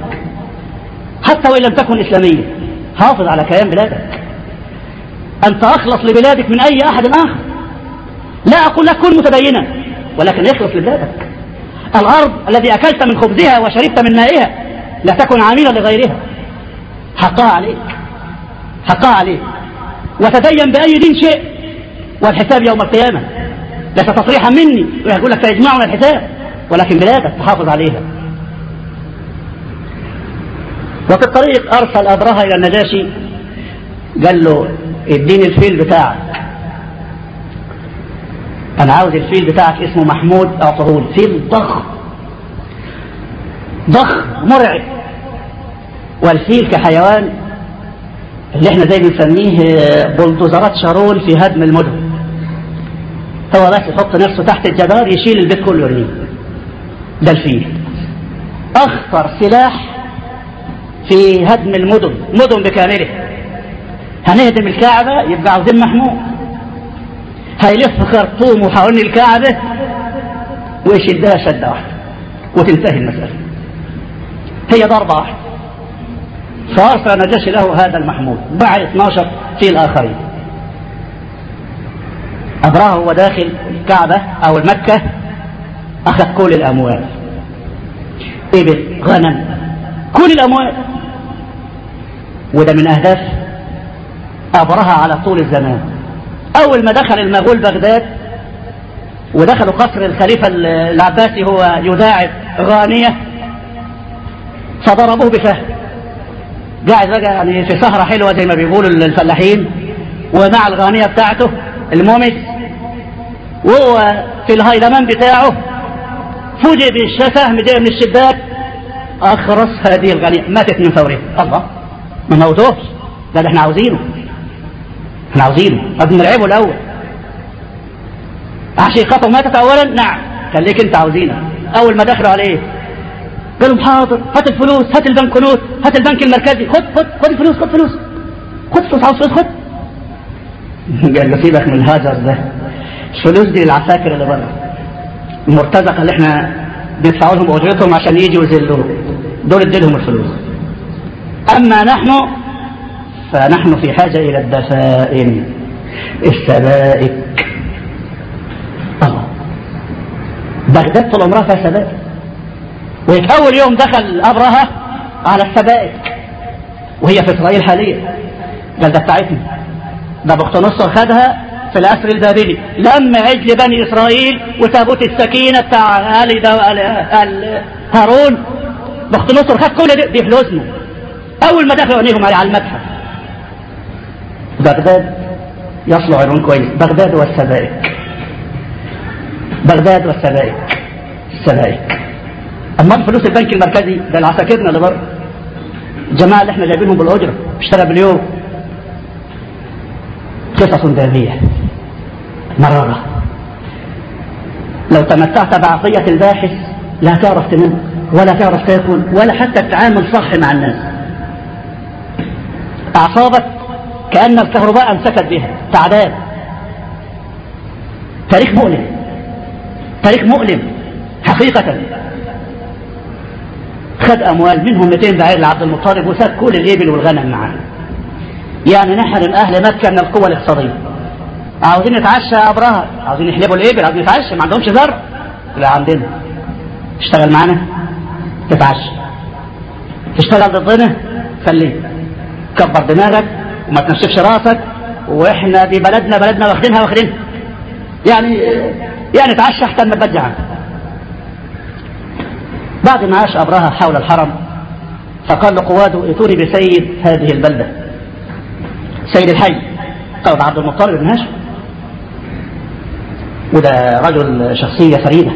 حتى وإن لم تكن إسلامية. حافظ على كيان بلادك. أنت أخلص لبلادك من أي أحد آخر. لا أقول لك كن متدينا ولكن اخلص لبلادك. الأرض الذي أكلت من خبزها وشربت من مائها لا تكن عاملا لغيرها. حقها عليك. حقها عليك. وتدين بأي دين شيء والحساب يوم القيامة. ليس تصريحا مني. ويقول لك سيجمعنا الحساب. ولكن بلادك تحافظ عليها. وفي الطريق أرسل أبرهة إلى النجاشي. قال له اديني الفيل بتاعك. أنا عاوز الفيل بتاعك اسمه محمود أعطهولي فيل ضخم ضخم مرعب. والفيل كحيوان اللي إحنا زي بنسميه بلدوزرات شارون في هدم المدن. هو بس يحط نفسه تحت الجدار يشيل البيت كله يرميه. ده الفيل. أخطر سلاح في هدم المدن. مدن بكاملها. هنهدم الكعبة يبقى عاوزين محمود. هيلف خرطومه حوالين الكعبة. ويشدها شدة واحدة. وتنتهي المسألة. هي ضربة واحدة. فأرسل نجاشي له هذا المحمود. بعد 12 في الآخرين. أبراه هو داخل الكعبة أو المكة أخذ كل الأموال. إبل غنم كل الأموال. وده من أهداف أبرهة على طول الزمان. أول ما دخل المغول بغداد ودخلوا قصر الخليفة العباسي هو يداعب غانية فضربوه بفهم قاعد بقى يعني في سهرة حلوة زي ما بيقولوا الفلاحين ومع الغانية بتاعته المومس. وهو في الهيلمان بتاعه. فوجئ بالسهم جاي من الشباك. أخرس هذه الغنيمة ماتت من فورها الله. ما موتوش. ده, إحنا عاوزينه. إحنا عاوزينه. طب نلعبه الأول. عشيقته ماتت أولا؟ نعم. كان ليك أنت عاوزينه. أول ما دخلوا عليه. قالوا حاضر. هات الفلوس. هات البنكنوت هات البنك المركزي. خد خد خد الفلوس خد فلوس خد فلوس عاوز فلوس خد. قال له سيبك من الهجر ده. الفلوس دي للعساكر اللي بره. المرتزقة اللي إحنا بندفعوا لهم اجرتهم عشان يجوا يذلوا دول اديلهم الفلوس. أما نحن فنحن في حاجة إلى الدفائن. السبائك. الله. بغداد طول عمرها فيها سبائك. وهيك أول يوم دخل أبرهة على السبائك. وهي في إسرائيل حاليا. قال ده بتاعتنا ده بختنصر خدها في الأسر البابلي لما عجل بني إسرائيل وتابوت السكينة بتاع آل, هارون. بختنصر خد كل دي, فلوسنا. أول ما دخلوا عينيهم على المتحف بغداد يصلح عنوان كويس. بغداد والسبائك. بغداد والسبائك. السبائك. أما فلوس البنك المركزي ده العساكرنا اللي بره الجماعة اللي إحنا جايبينهم بالأجرة. اشترى باليوم. قصص ذهبية مرارة. لو تمتعت بعطية الباحث لا تعرف تنام ولا تعرف تاكل ولا حتى تتعامل صح مع الناس. أعصابك كأن الكهرباء أمسكت بها. تعبان. تاريخ مؤلم. تاريخ مؤلم. حقيقة. خد أموال منهم 200 بعير لعبد المطلب وساب كل الإبل والغنم معاه. يعني نحرم أهل مكة من القوة الاقتصادية. عاوزين نتعشى يا أبرهة عاوزين يحلبوا الإبل عاوزين نتعشى ما عندهمش زرع لا عندنا. تشتغل معانا. تتعشى. تشتغل ضدنا. خليك كبر دماغك وما تنشفش راسك. وإحنا دي بلدنا بلدنا واخدينها واخدينها. يعني يعني تعشى أحسن ما تبجع بعد ما عاش أبرهة حول الحرم فقال لقواده ائتوني بسيد هذه البلدة. سيد الحي قال عبد المطلب بن هاشم وده رجل شخصية فريدة.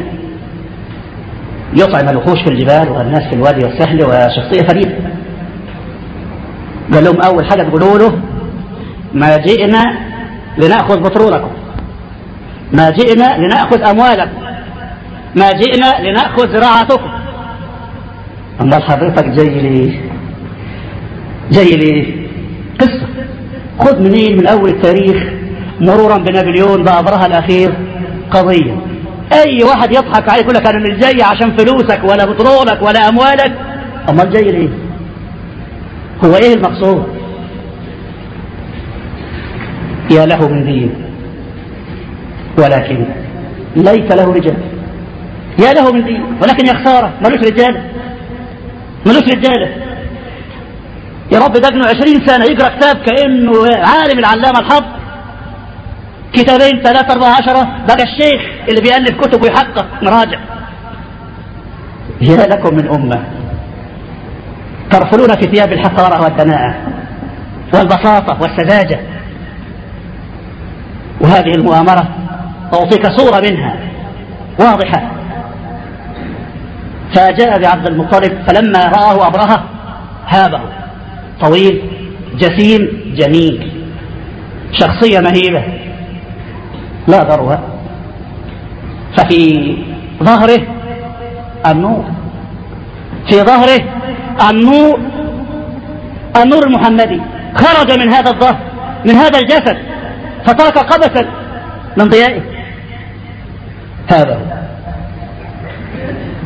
يطعم الوحوش في الجبال والناس في الوادي والسهل وشخصية فريدة. قال لهم أول حاجة تقولوا له ما جئنا لنأخذ بترولكم ما جئنا لنأخذ أموالكم. ما جئنا لنأخذ زراعتكم. أما حضرتك جاي ليه جاي ليه قصة. خذ منين من أول التاريخ مرورا بنابليون بأبرهة الأخير قضية. أي واحد يضحك عليك يقول لك أنا مش جاي عشان فلوسك ولا بترولك ولا أموالك. أمال جاي ليه؟ هو إيه المقصود؟ يا له من دين ولكن ليس له رجال. يا له من دين ولكن يا خسارة. ملوش رجالة ملوش رجالة يا رب ده ابنه 20 سنة يقرأ كتاب كأنه عالم العلامة الحظ كتابين ثلاثة أربعة عشرة. بقى الشيخ اللي بيألف كتب ويحقق مراجع. يا لكم من أمة. ترفلون في ثياب الحقارة والدناءة والبساطة والسذاجة. وهذه المؤامرة أعطيك صورة منها. واضحة. فجاء بعبد المطلب فلما رآه أبرهة هابه. طويل جسيم جميل. شخصية مهيبة. لا ذروة ففي ظهره النور. في ظهره النور النور المحمدي. خرج من هذا الظهر من هذا الجسد فترك قبسا من ضيائه. هذا هو.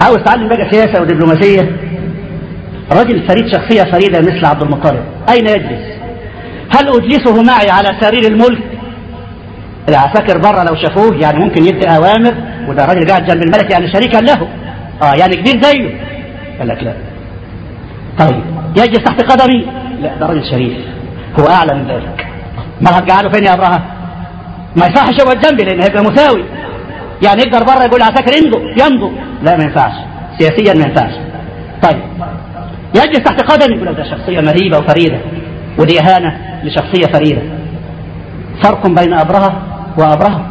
عاوز تعلم بقى سياسة ودبلوماسية؟ رجل فريد شخصية فريدة مثل عبد المطلب. أين يجلس؟ هل أجلسه معي على سرير الملك؟ العساكر بره لو شافوه يعني ممكن يدي أوامر وده راجل قاعد جنب الملك يعني شريكا له. آه يعني كبير زيه. قال لك لا. طيب يجلس تحت قدمي لا ده راجل شريف. هو أعلى من ذلك. ما هتقعده فين يا أبراهة ما يصحش يقعد جنبي لأن هيبقى مساوي. يعني يقدر بره يقول عساكر يمضوا يمضوا لا ما ينفعش. سياسيا ما ينفعش. طيب يجلس تحت قدمي يقول ده شخصية مهيبة وفريدة ودي إهانة لشخصية فريدة. فرق بين أبرهة وأبرهة.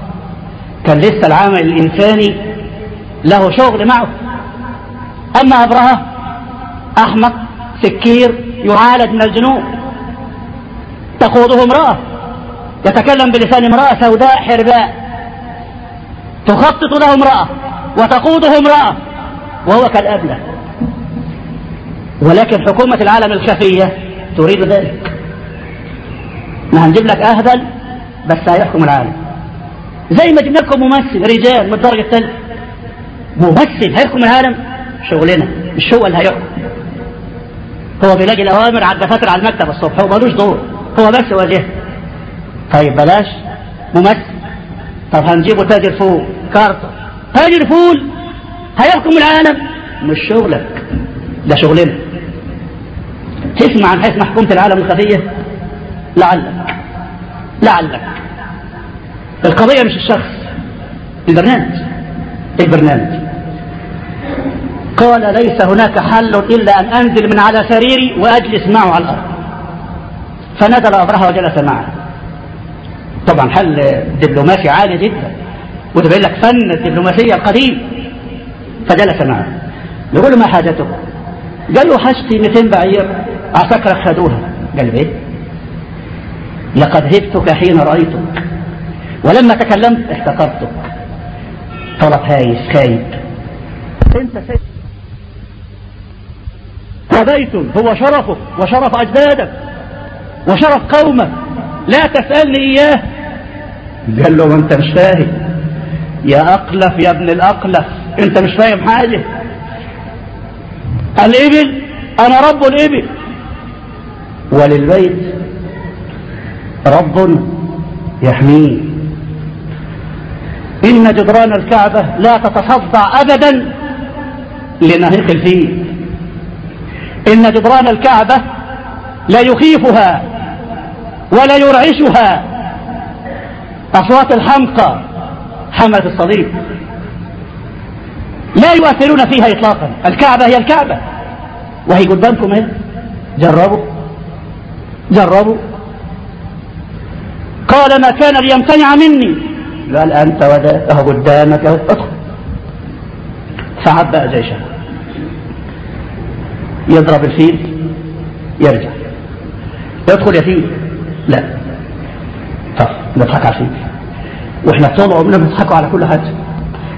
كان لسه العامل الإنساني له شغل معه. أما أبرهة أحمق سكير يعالج من الجنوب. تقوده امرأة يتكلم بلسان امرأة سوداء حرباء. تخطط له امرأة وتقوده امرأة وهو كالأبلة. ولكن حكومة العالم الخفية تريد ذلك. ما هنجيب لك أهبل بس هيحكم العالم. زي ما جبنا لكم ممثل رجال من الدرجة الثالثة. ممثل هيحكم العالم؟ شغلنا مش هو اللي هيحكم. هو بيلاقي الأوامر على الدفاتر على المكتب الصبح هو ملوش دور هو بس واجهه طيب بلاش. ممثل. طب هنجيبه تاجر فول كارتر. تاجر فول هيحكم العالم؟ مش شغلك. ده شغلنا. تسمع عن حيث حكومة العالم الخفية؟ لعلك. لعلك. القضية مش الشخص البرنامج البرنامج. قال ليس هناك حل إلا أن أنزل من على سريري وأجلس معه على الأرض. فنزل أبرهة وجلس معه. طبعا حل دبلوماسي عالي جدا. وده لك فن الدبلوماسية القديم. فجلس معه. يقول له ما حاجته قال له حاجتي 200 بعير. عساكرك خدوها قال له إيه؟ لقد هبتك حين رأيتك. ولما تكلمت احتقرتك طلب هايس خايب انت سيد. وبيت هو شرفك وشرف أجدادك وشرف قومك. لا تسألني إياه. قال له انت مش فاهم. يا أقلف يا ابن الأقلف. انت مش فاهم حاجة. الإبل أنا رب الإبل. وللبيت رب يحميه. إن جدران الكعبة لا تتصدع أبدا لنهيق الفيل. إن جدران الكعبة لا يخيفها ولا يرعشها. أصوات الحمقى حملة الصليب. لا يؤثرون فيها إطلاقا. الكعبة هي الكعبة. وهي قدامكم اهي جربوا. جربوا. قال ما كان ليمتنع مني قال أنت وده أهو قدامك ادخل فعبأ جيشه. يضرب الفيل يرجع. يدخل يا فيل. لا. طب نضحك على الفيل. وإحنا طول عمرنا بنضحكوا على كل حاجة.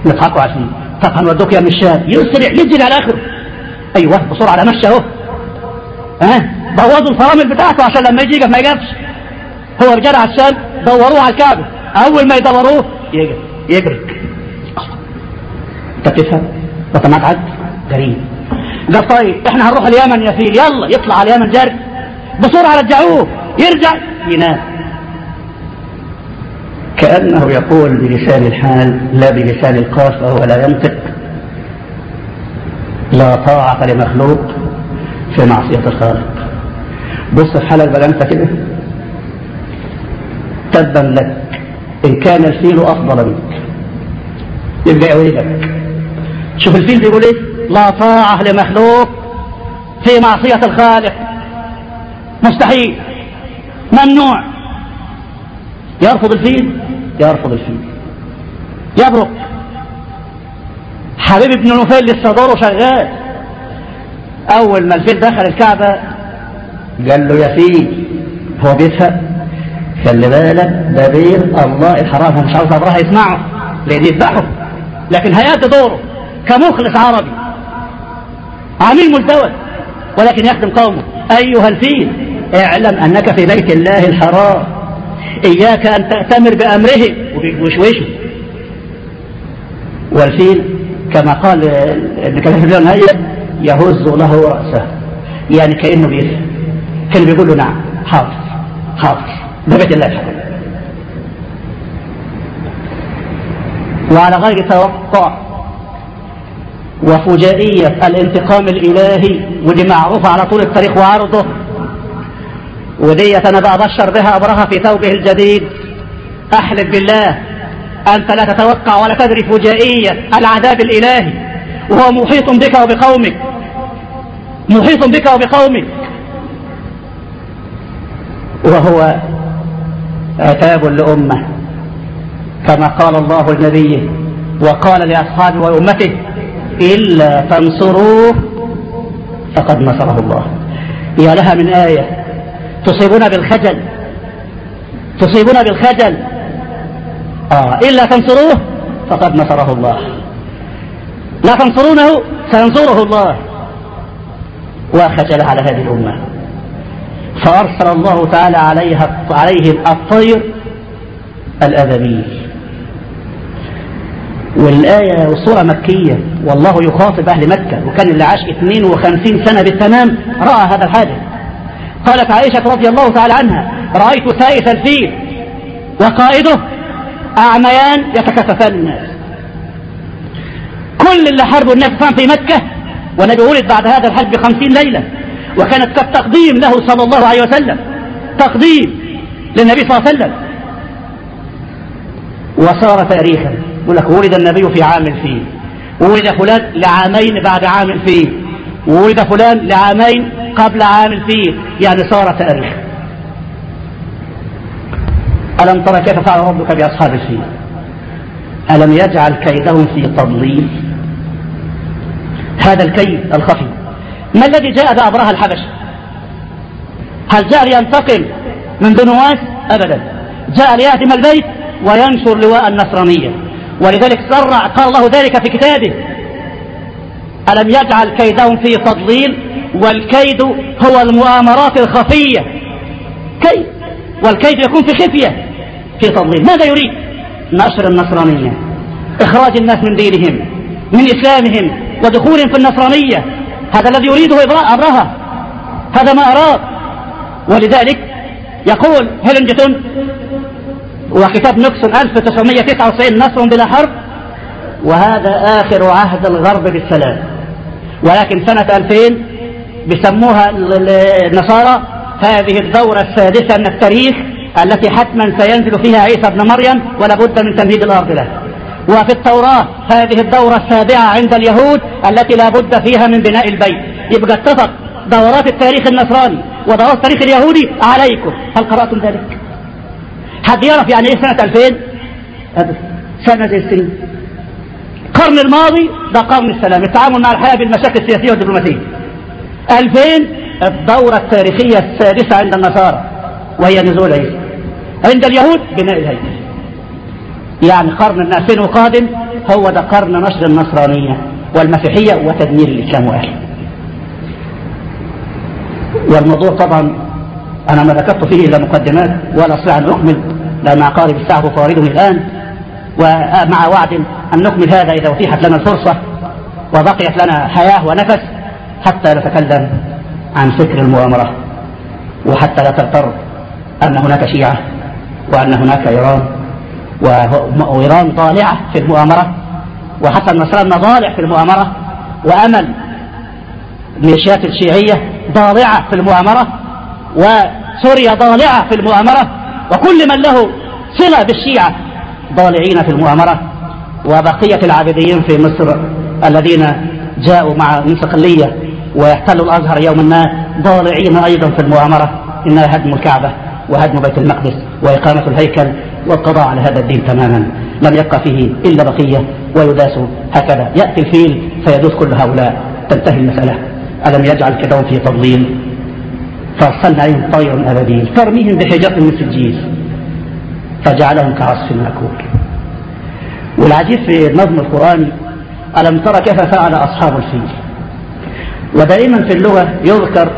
نضحكوا على الفيل. طب هنودوك يا مشان يسرع يجري على آخره. أيوه بسرعة على مشي أهو. ها؟ بوظوا الفرامل بتاعته عشان لما يجي يقف ما يقفش. هو رجال عشان دوروه على الكعبة. أول ما يدوروه يجري يجري. انت بتفهم انت معاك عد. غريب قال طيب إحنا هنروح اليمن يا فيل يلا يطلع على اليمن جري. بسرعة رجعوه يرجع. ينام. كأنه يقول بلسان الحال لا بلسان القاف وهو لا ينطق. لا طاعة لمخلوق في معصية الخالق. بص في حالك بقى انت كده. تبا لك. إن كان الفيل أفضل منك. يبقى يا ويلك شوف الفيل بيقول إيه؟ لا طاعة لمخلوق في معصية الخالق. مستحيل. ممنوع. يرفض الفيل؟ يرفض الفيل. يبرك حبيب ابن نفيل لسه دوره شغال. أول ما الفيل دخل الكعبة قال له يا فيل هو بيفهم خلي بالك ده الله الحرام مش عاوز إبراهيم يسمعه لأن يذبحه لكن هيأدي دوره كمخلص عربي عميل مزدوج ولكن يخدم قومه. أيها الفيل اعلم أنك في بيت الله الحرام إياك أن تأتمر بأمره وبوشوشه. والفيل كما قال ابن كثير النهاية يهز له رأسه. يعني كأنه بيفهم كان بيقول له نعم حاضر حاضر بيت الله. وعلى غير توقع وفجائية الانتقام الإلهي ودي معروفة على طول التاريخ وعرضه. ودية أنا بقى أبشر بها أبرهة في ثوبه الجديد. أحلف بالله أنت لا تتوقع ولا تدري فجائية العذاب الإلهي. وهو محيط بك وبقومك. محيط بك وبقومك. وهو عتاب لأمة كما قال الله لنبيه وقال لأصحابه وأمته إلا تنصروه فقد نصره الله. يا لها من آية تصيبنا بالخجل تصيبنا بالخجل. آه إلا تنصروه فقد نصره الله. لا تنصرونه سينصره الله. وخجل على هذه الأمة. فأرسل الله تعالى عليها عليهم الطير الأبابيل والآية والصورة مكية. والله يخاطب أهل مكة. وكان اللي عاش 52 سنة بالتمام. رأى هذا الحادث. قالت عائشة رضي الله تعالى عنها رأيت سائس الفيل وقائده أعميان يتكففان الناس كل اللي حاربوا الناس في مكة والنبي ولد بعد هذا الحج بخمسين ليلة. وكانت كالتقديم له صلى الله عليه وسلم. تقديم للنبي صلى الله عليه وسلم. وصار تاريخا. يقول لك ولد النبي في عام الفيل. وولد فلان لعامين بعد عام الفيل. وولد فلان لعامين قبل عام الفيل. يعني صار تاريخا ألم ترى كيف فعل ربك بأصحاب الفيل؟ ألم يجعل كيدهم في تضليل؟ هذا الكيد الخفي. ما الذي جاء بأبرهة الحبش هل جاء لينتقم من بنواس أبدا. جاء ليهدم البيت وينشر لواء النصرانية. ولذلك سرع قال الله ذلك في كتابه. ألم يجعل كيدهم في تضليل؟ والكيد هو المؤامرات الخفية. كيد. والكيد يكون في خفية في تضليل. ماذا يريد؟ نشر النصرانية. إخراج الناس من دينهم من إسلامهم ودخولهم في النصرانية. هذا الذي يريده أبرهة هذا ما أراد ولذلك يقول هيلنجتون وكتاب نكسون 1999 نصر بلا حرب وهذا آخر عهد الغرب بالسلام. ولكن سنة 2000 بيسموها النصارى هذه الدورة السادسة من التاريخ التي حتما سينزل فيها عيسى ابن مريم ولا بد من تمهيد الأرض له وفي التوراة هذه الدورة السابعة عند اليهود التي لا بد فيها من بناء البيت. يبقى اتفق. دورات التاريخ النصراني ودورات التاريخ اليهودي عليكم. هل قرأتم ذلك؟ حد يعرف يعني إيه سنة 2000 سنة زي السنين القرن الماضي ده قرن السلام. التعامل مع الحياة بالمشاكل السياسية والدبلوماسية. 2000 الدورة التاريخية السادسة عند النصارى وهي نزول عيسى عند اليهود بناء الهيكل يعني قرن الناسين القادم هو ده قرن نشر النصرانية والمسيحية وتدمير الإسلام وأهله. والموضوع طبعا أنا ما ذكرت فيه إلا مقدمات ولا أستطيع أن أكمل لأن عقارب الساعة تطاردني الآن ومع وعد أن نكمل هذا إذا أتيحت لنا الفرصة وبقيت لنا حياة ونفس حتى نتكلم عن فكر المؤامرة وحتى لا تغتر أن هناك شيعة وأن هناك إيران وإيران ضالعة في المؤامرة وحتى النصارى ضالع في المؤامرة وأمل الميليشيات الشيعية ضالعة في المؤامرة وسوريا ضالعة في المؤامرة وكل من له صلة بالشيعة ضالعين في المؤامرة. وبقية العابدين في مصر الذين جاءوا مع مستقلية ويحتلوا الأزهر يوما ما ضالعين أيضا في المؤامرة. إنها هدم الكعبة وهدم بيت المقدس وإقامة الهيكل والقضاء على هذا الدين تماما. لم يبقى فيه إلا بقية ويداس هكذا. يأتي الفيل فيدوس كل هؤلاء. تنتهي المسألة. ألم يجعل كدهم في تضليل؟ فأرسلنا عليهم طير أبابيل. ترميهم بحجارة من سجيل. فجعلهم كعصف مأكول. والعجيب في النظم القرآني ألم ترى كيف فعل أصحاب الفيل؟ ودائما في اللغة يذكر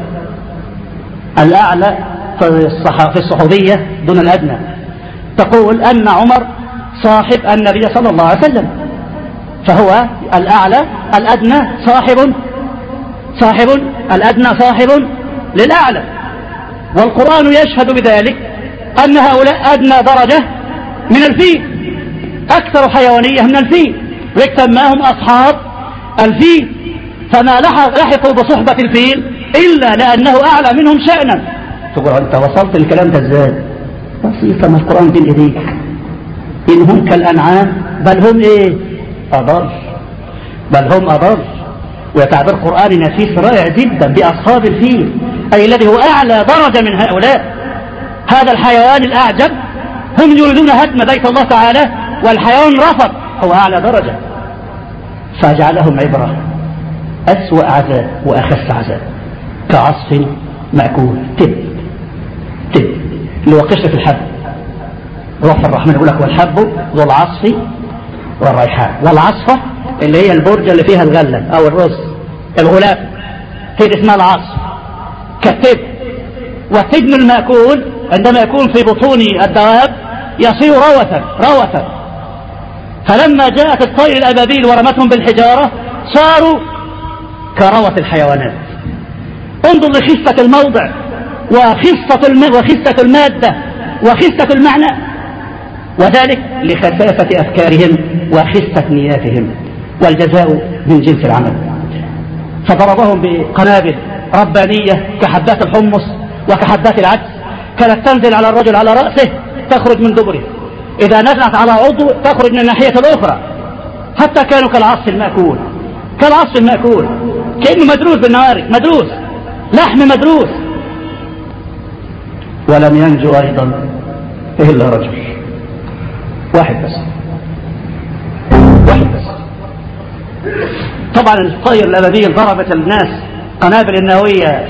الأعلى في الصحوبية دون الأدنى. تقول أن عمر صاحب النبي صلى الله عليه وسلم. فهو الأعلى الأدنى صاحب صاحب الأدنى صاحب للأعلى. والقرآن يشهد بذلك أن هؤلاء أدنى درجة من الفيل. أكثر حيوانية من الفيل. ويكتماهم أصحاب الفيل. فما لحقوا بصحبة الفيل إلا لأنه أعلى منهم شأنا. تقول أنت وصلت الكلام ده إزاي؟ ما القرآن بين إيديك إن هم كالأنعام بل هم إيه؟ أضل بل هم أضل وتعبير قرآن نفيس رائع جدا بأصحاب الفيل أي الذي هو أعلى درجة من هؤلاء. هذا الحيوان الأعجب. هم يريدون هدم بيت الله تعالى والحيوان رفض. هو أعلى درجة. فجعلهم عبرة. أسوأ عذاب وأخف عذاب. كعصف مأكول. تب. تب. اللي هو قشرة الحب. روح الرحمن يقول لك والحب ذو العصف والريحان. والعصفة اللي هي البرجة اللي فيها الغلة أو الرز. الغلاف. هي اسمها العصف. كالتب. والتبن المأكول عندما يكون في بطون الدواب يصير روثا روثا. فلما جاءت الطير الأبابيل ورمتهم بالحجارة صاروا كروث الحيوانات. انظر لخفة الموضع. وخفة الم... وخفة المادة وخفة المعنى. وذلك لخفافة أفكارهم وخفة نياتهم. والجزاء من جنس العمل. فضربهم بقنابل ربانية كحبات الحمص وكحبات العدس كانت تنزل على الرجل على رأسه تخرج من دبره. إذا نزلت على عضو تخرج من الناحية الأخرى. حتى كانوا كالعصف المأكول. كالعصف المأكول. كأنه مدروس بالنوارج مدروس. لحم مدروس. ولم ينجو أيضا إلا رجل. واحد بس. واحد بس. طبعا الطير الأبدية ضربت الناس قنابل النووية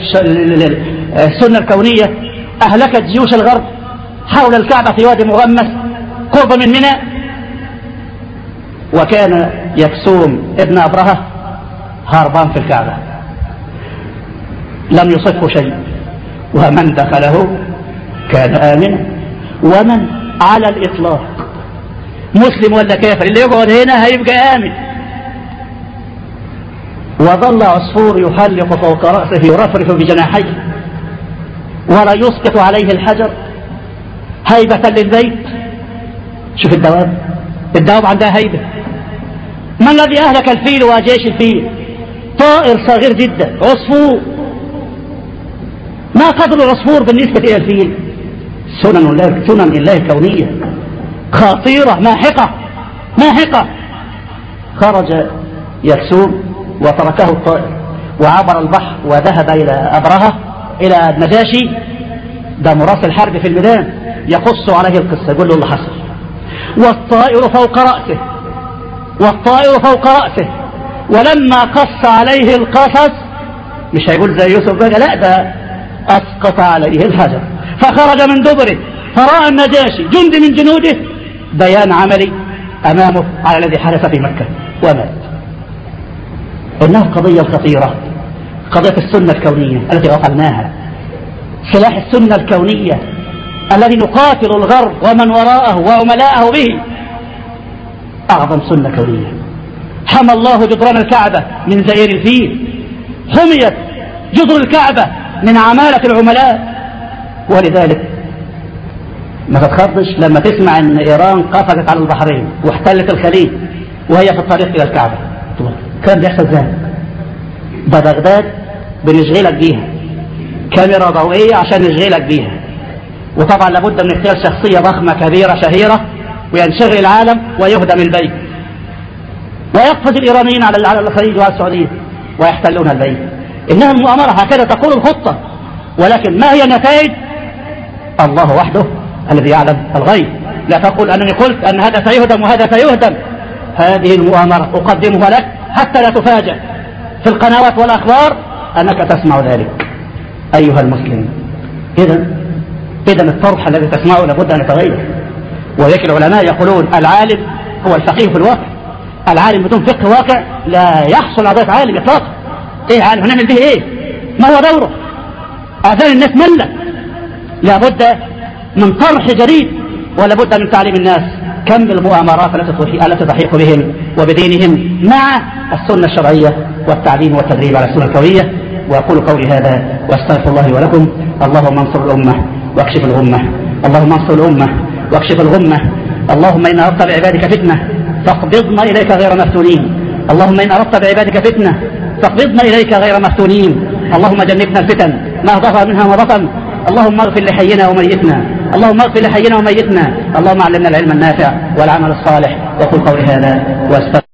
السنة الكونية أهلكت جيوش الغرب حول الكعبة في وادي مغمس قرب من منى. وكان يكسوم ابن أبرهة هربان في الكعبة. لم يصفه شيء ومن دخله كان آمنا ومن؟ على الإطلاق. مسلم ولا كافر؟ اللي يقعد هنا هيبقى آمن. وظل عصفور يحلق فوق رأسه يرفرف بجناحيه. ولا يسقط عليه الحجر. هيبة للبيت. شوف الدواب. الدواب عندها هيبة. ما الذي أهلك الفيل وجيش الفيل؟ طائر صغير جدا عصفور. ما قدر العصفور بالنسبة إلى الفيل؟ سنن الله سنن الله الكونية. خطيرة ماحقة ماحقة. خرج يكسوم وتركه الطائر وعبر البحر وذهب إلى أبرهة إلى النجاشي ده مراس الحرب في الميدان. يقص عليه القصة يقول له اللي حصل. والطائر فوق رأسه. والطائر فوق رأسه. ولما قص عليه القصص مش هيقول زي يوسف بقى لا ده أسقط عليه الحجر فخرج من دبره. فرأى النجاشي جند من جنوده بيان عملي أمامه على الذي حدث في مكة ومات. إنها قضية خطيرة قضية السنة الكونية التي غفلناها سلاح السنة الكونية الذي نقاتل الغرب ومن وراءه وعملاءه به. أعظم سنة كونية. حمى الله جدران الكعبة من زئير الفيل. حميت جدر الكعبة من عمالة العملاء. ولذلك ما تتخضش لما تسمع إن إيران قفزت على البحرين واحتلت الخليج وهي في الطريق إلى الكعبة. كان بيحصل إزاي ده بغداد بنشغلك بيها. كاميرا ضوئية عشان يشغلك بيها. وطبعا لابد من اختيار شخصية ضخمة كبيرة شهيرة وينشغل العالم ويهدم البيت. ويقفز الإيرانيين على على الخليج وعلى السعودية ويحتلون البيت. إنها المؤامرة هكذا تقول الخطة. ولكن ما هي النتائج؟ الله وحده الذي يعلم الغيب. لا تقول أنني قلت أن هذا سيهدم وهذا سيهدم. هذه المؤامرة أقدمها لك حتى لا تفاجأ في القنوات والأخبار أنك تسمع ذلك. أيها المسلم إذا إذا الطرح الذي تسمعه لابد أن يتغير. ولكن العلماء يقولون العالم هو الفقيه في الواقع. العالم بدون فقه واقع لا يحصل على عالم إطلاقا. إيه عالم؟ هنعمل به إيه؟ ما هو دوره؟ آذان الناس ملة. لابد من طرح جديد ولا بد من تعليم الناس. كم المؤامرات التي تحيق بهم وبدينهم مع السنة الشرعية والتعليم والتدريب على السنة الكونية. وأقول قولي هذا وأستغفر الله ولكم. اللهم انصر الأمة واكشف الغمة. اللهم انصر الأمة واكشف الغمة. اللهم إن أردت بعبادك فتنة فاقبضنا إليك غير مفتونين. اللهم إن أردت بعبادك فتنة فاقبضنا إليك غير مفتونين. اللهم جنبنا الفتن ما ظهر منها وما بطن. اللهم اغفر لحينا وميتنا. اللهم اغفر لحينا وميتنا. اللهم علمنا العلم النافع والعمل الصالح. وقل قولي هذا وأستغفر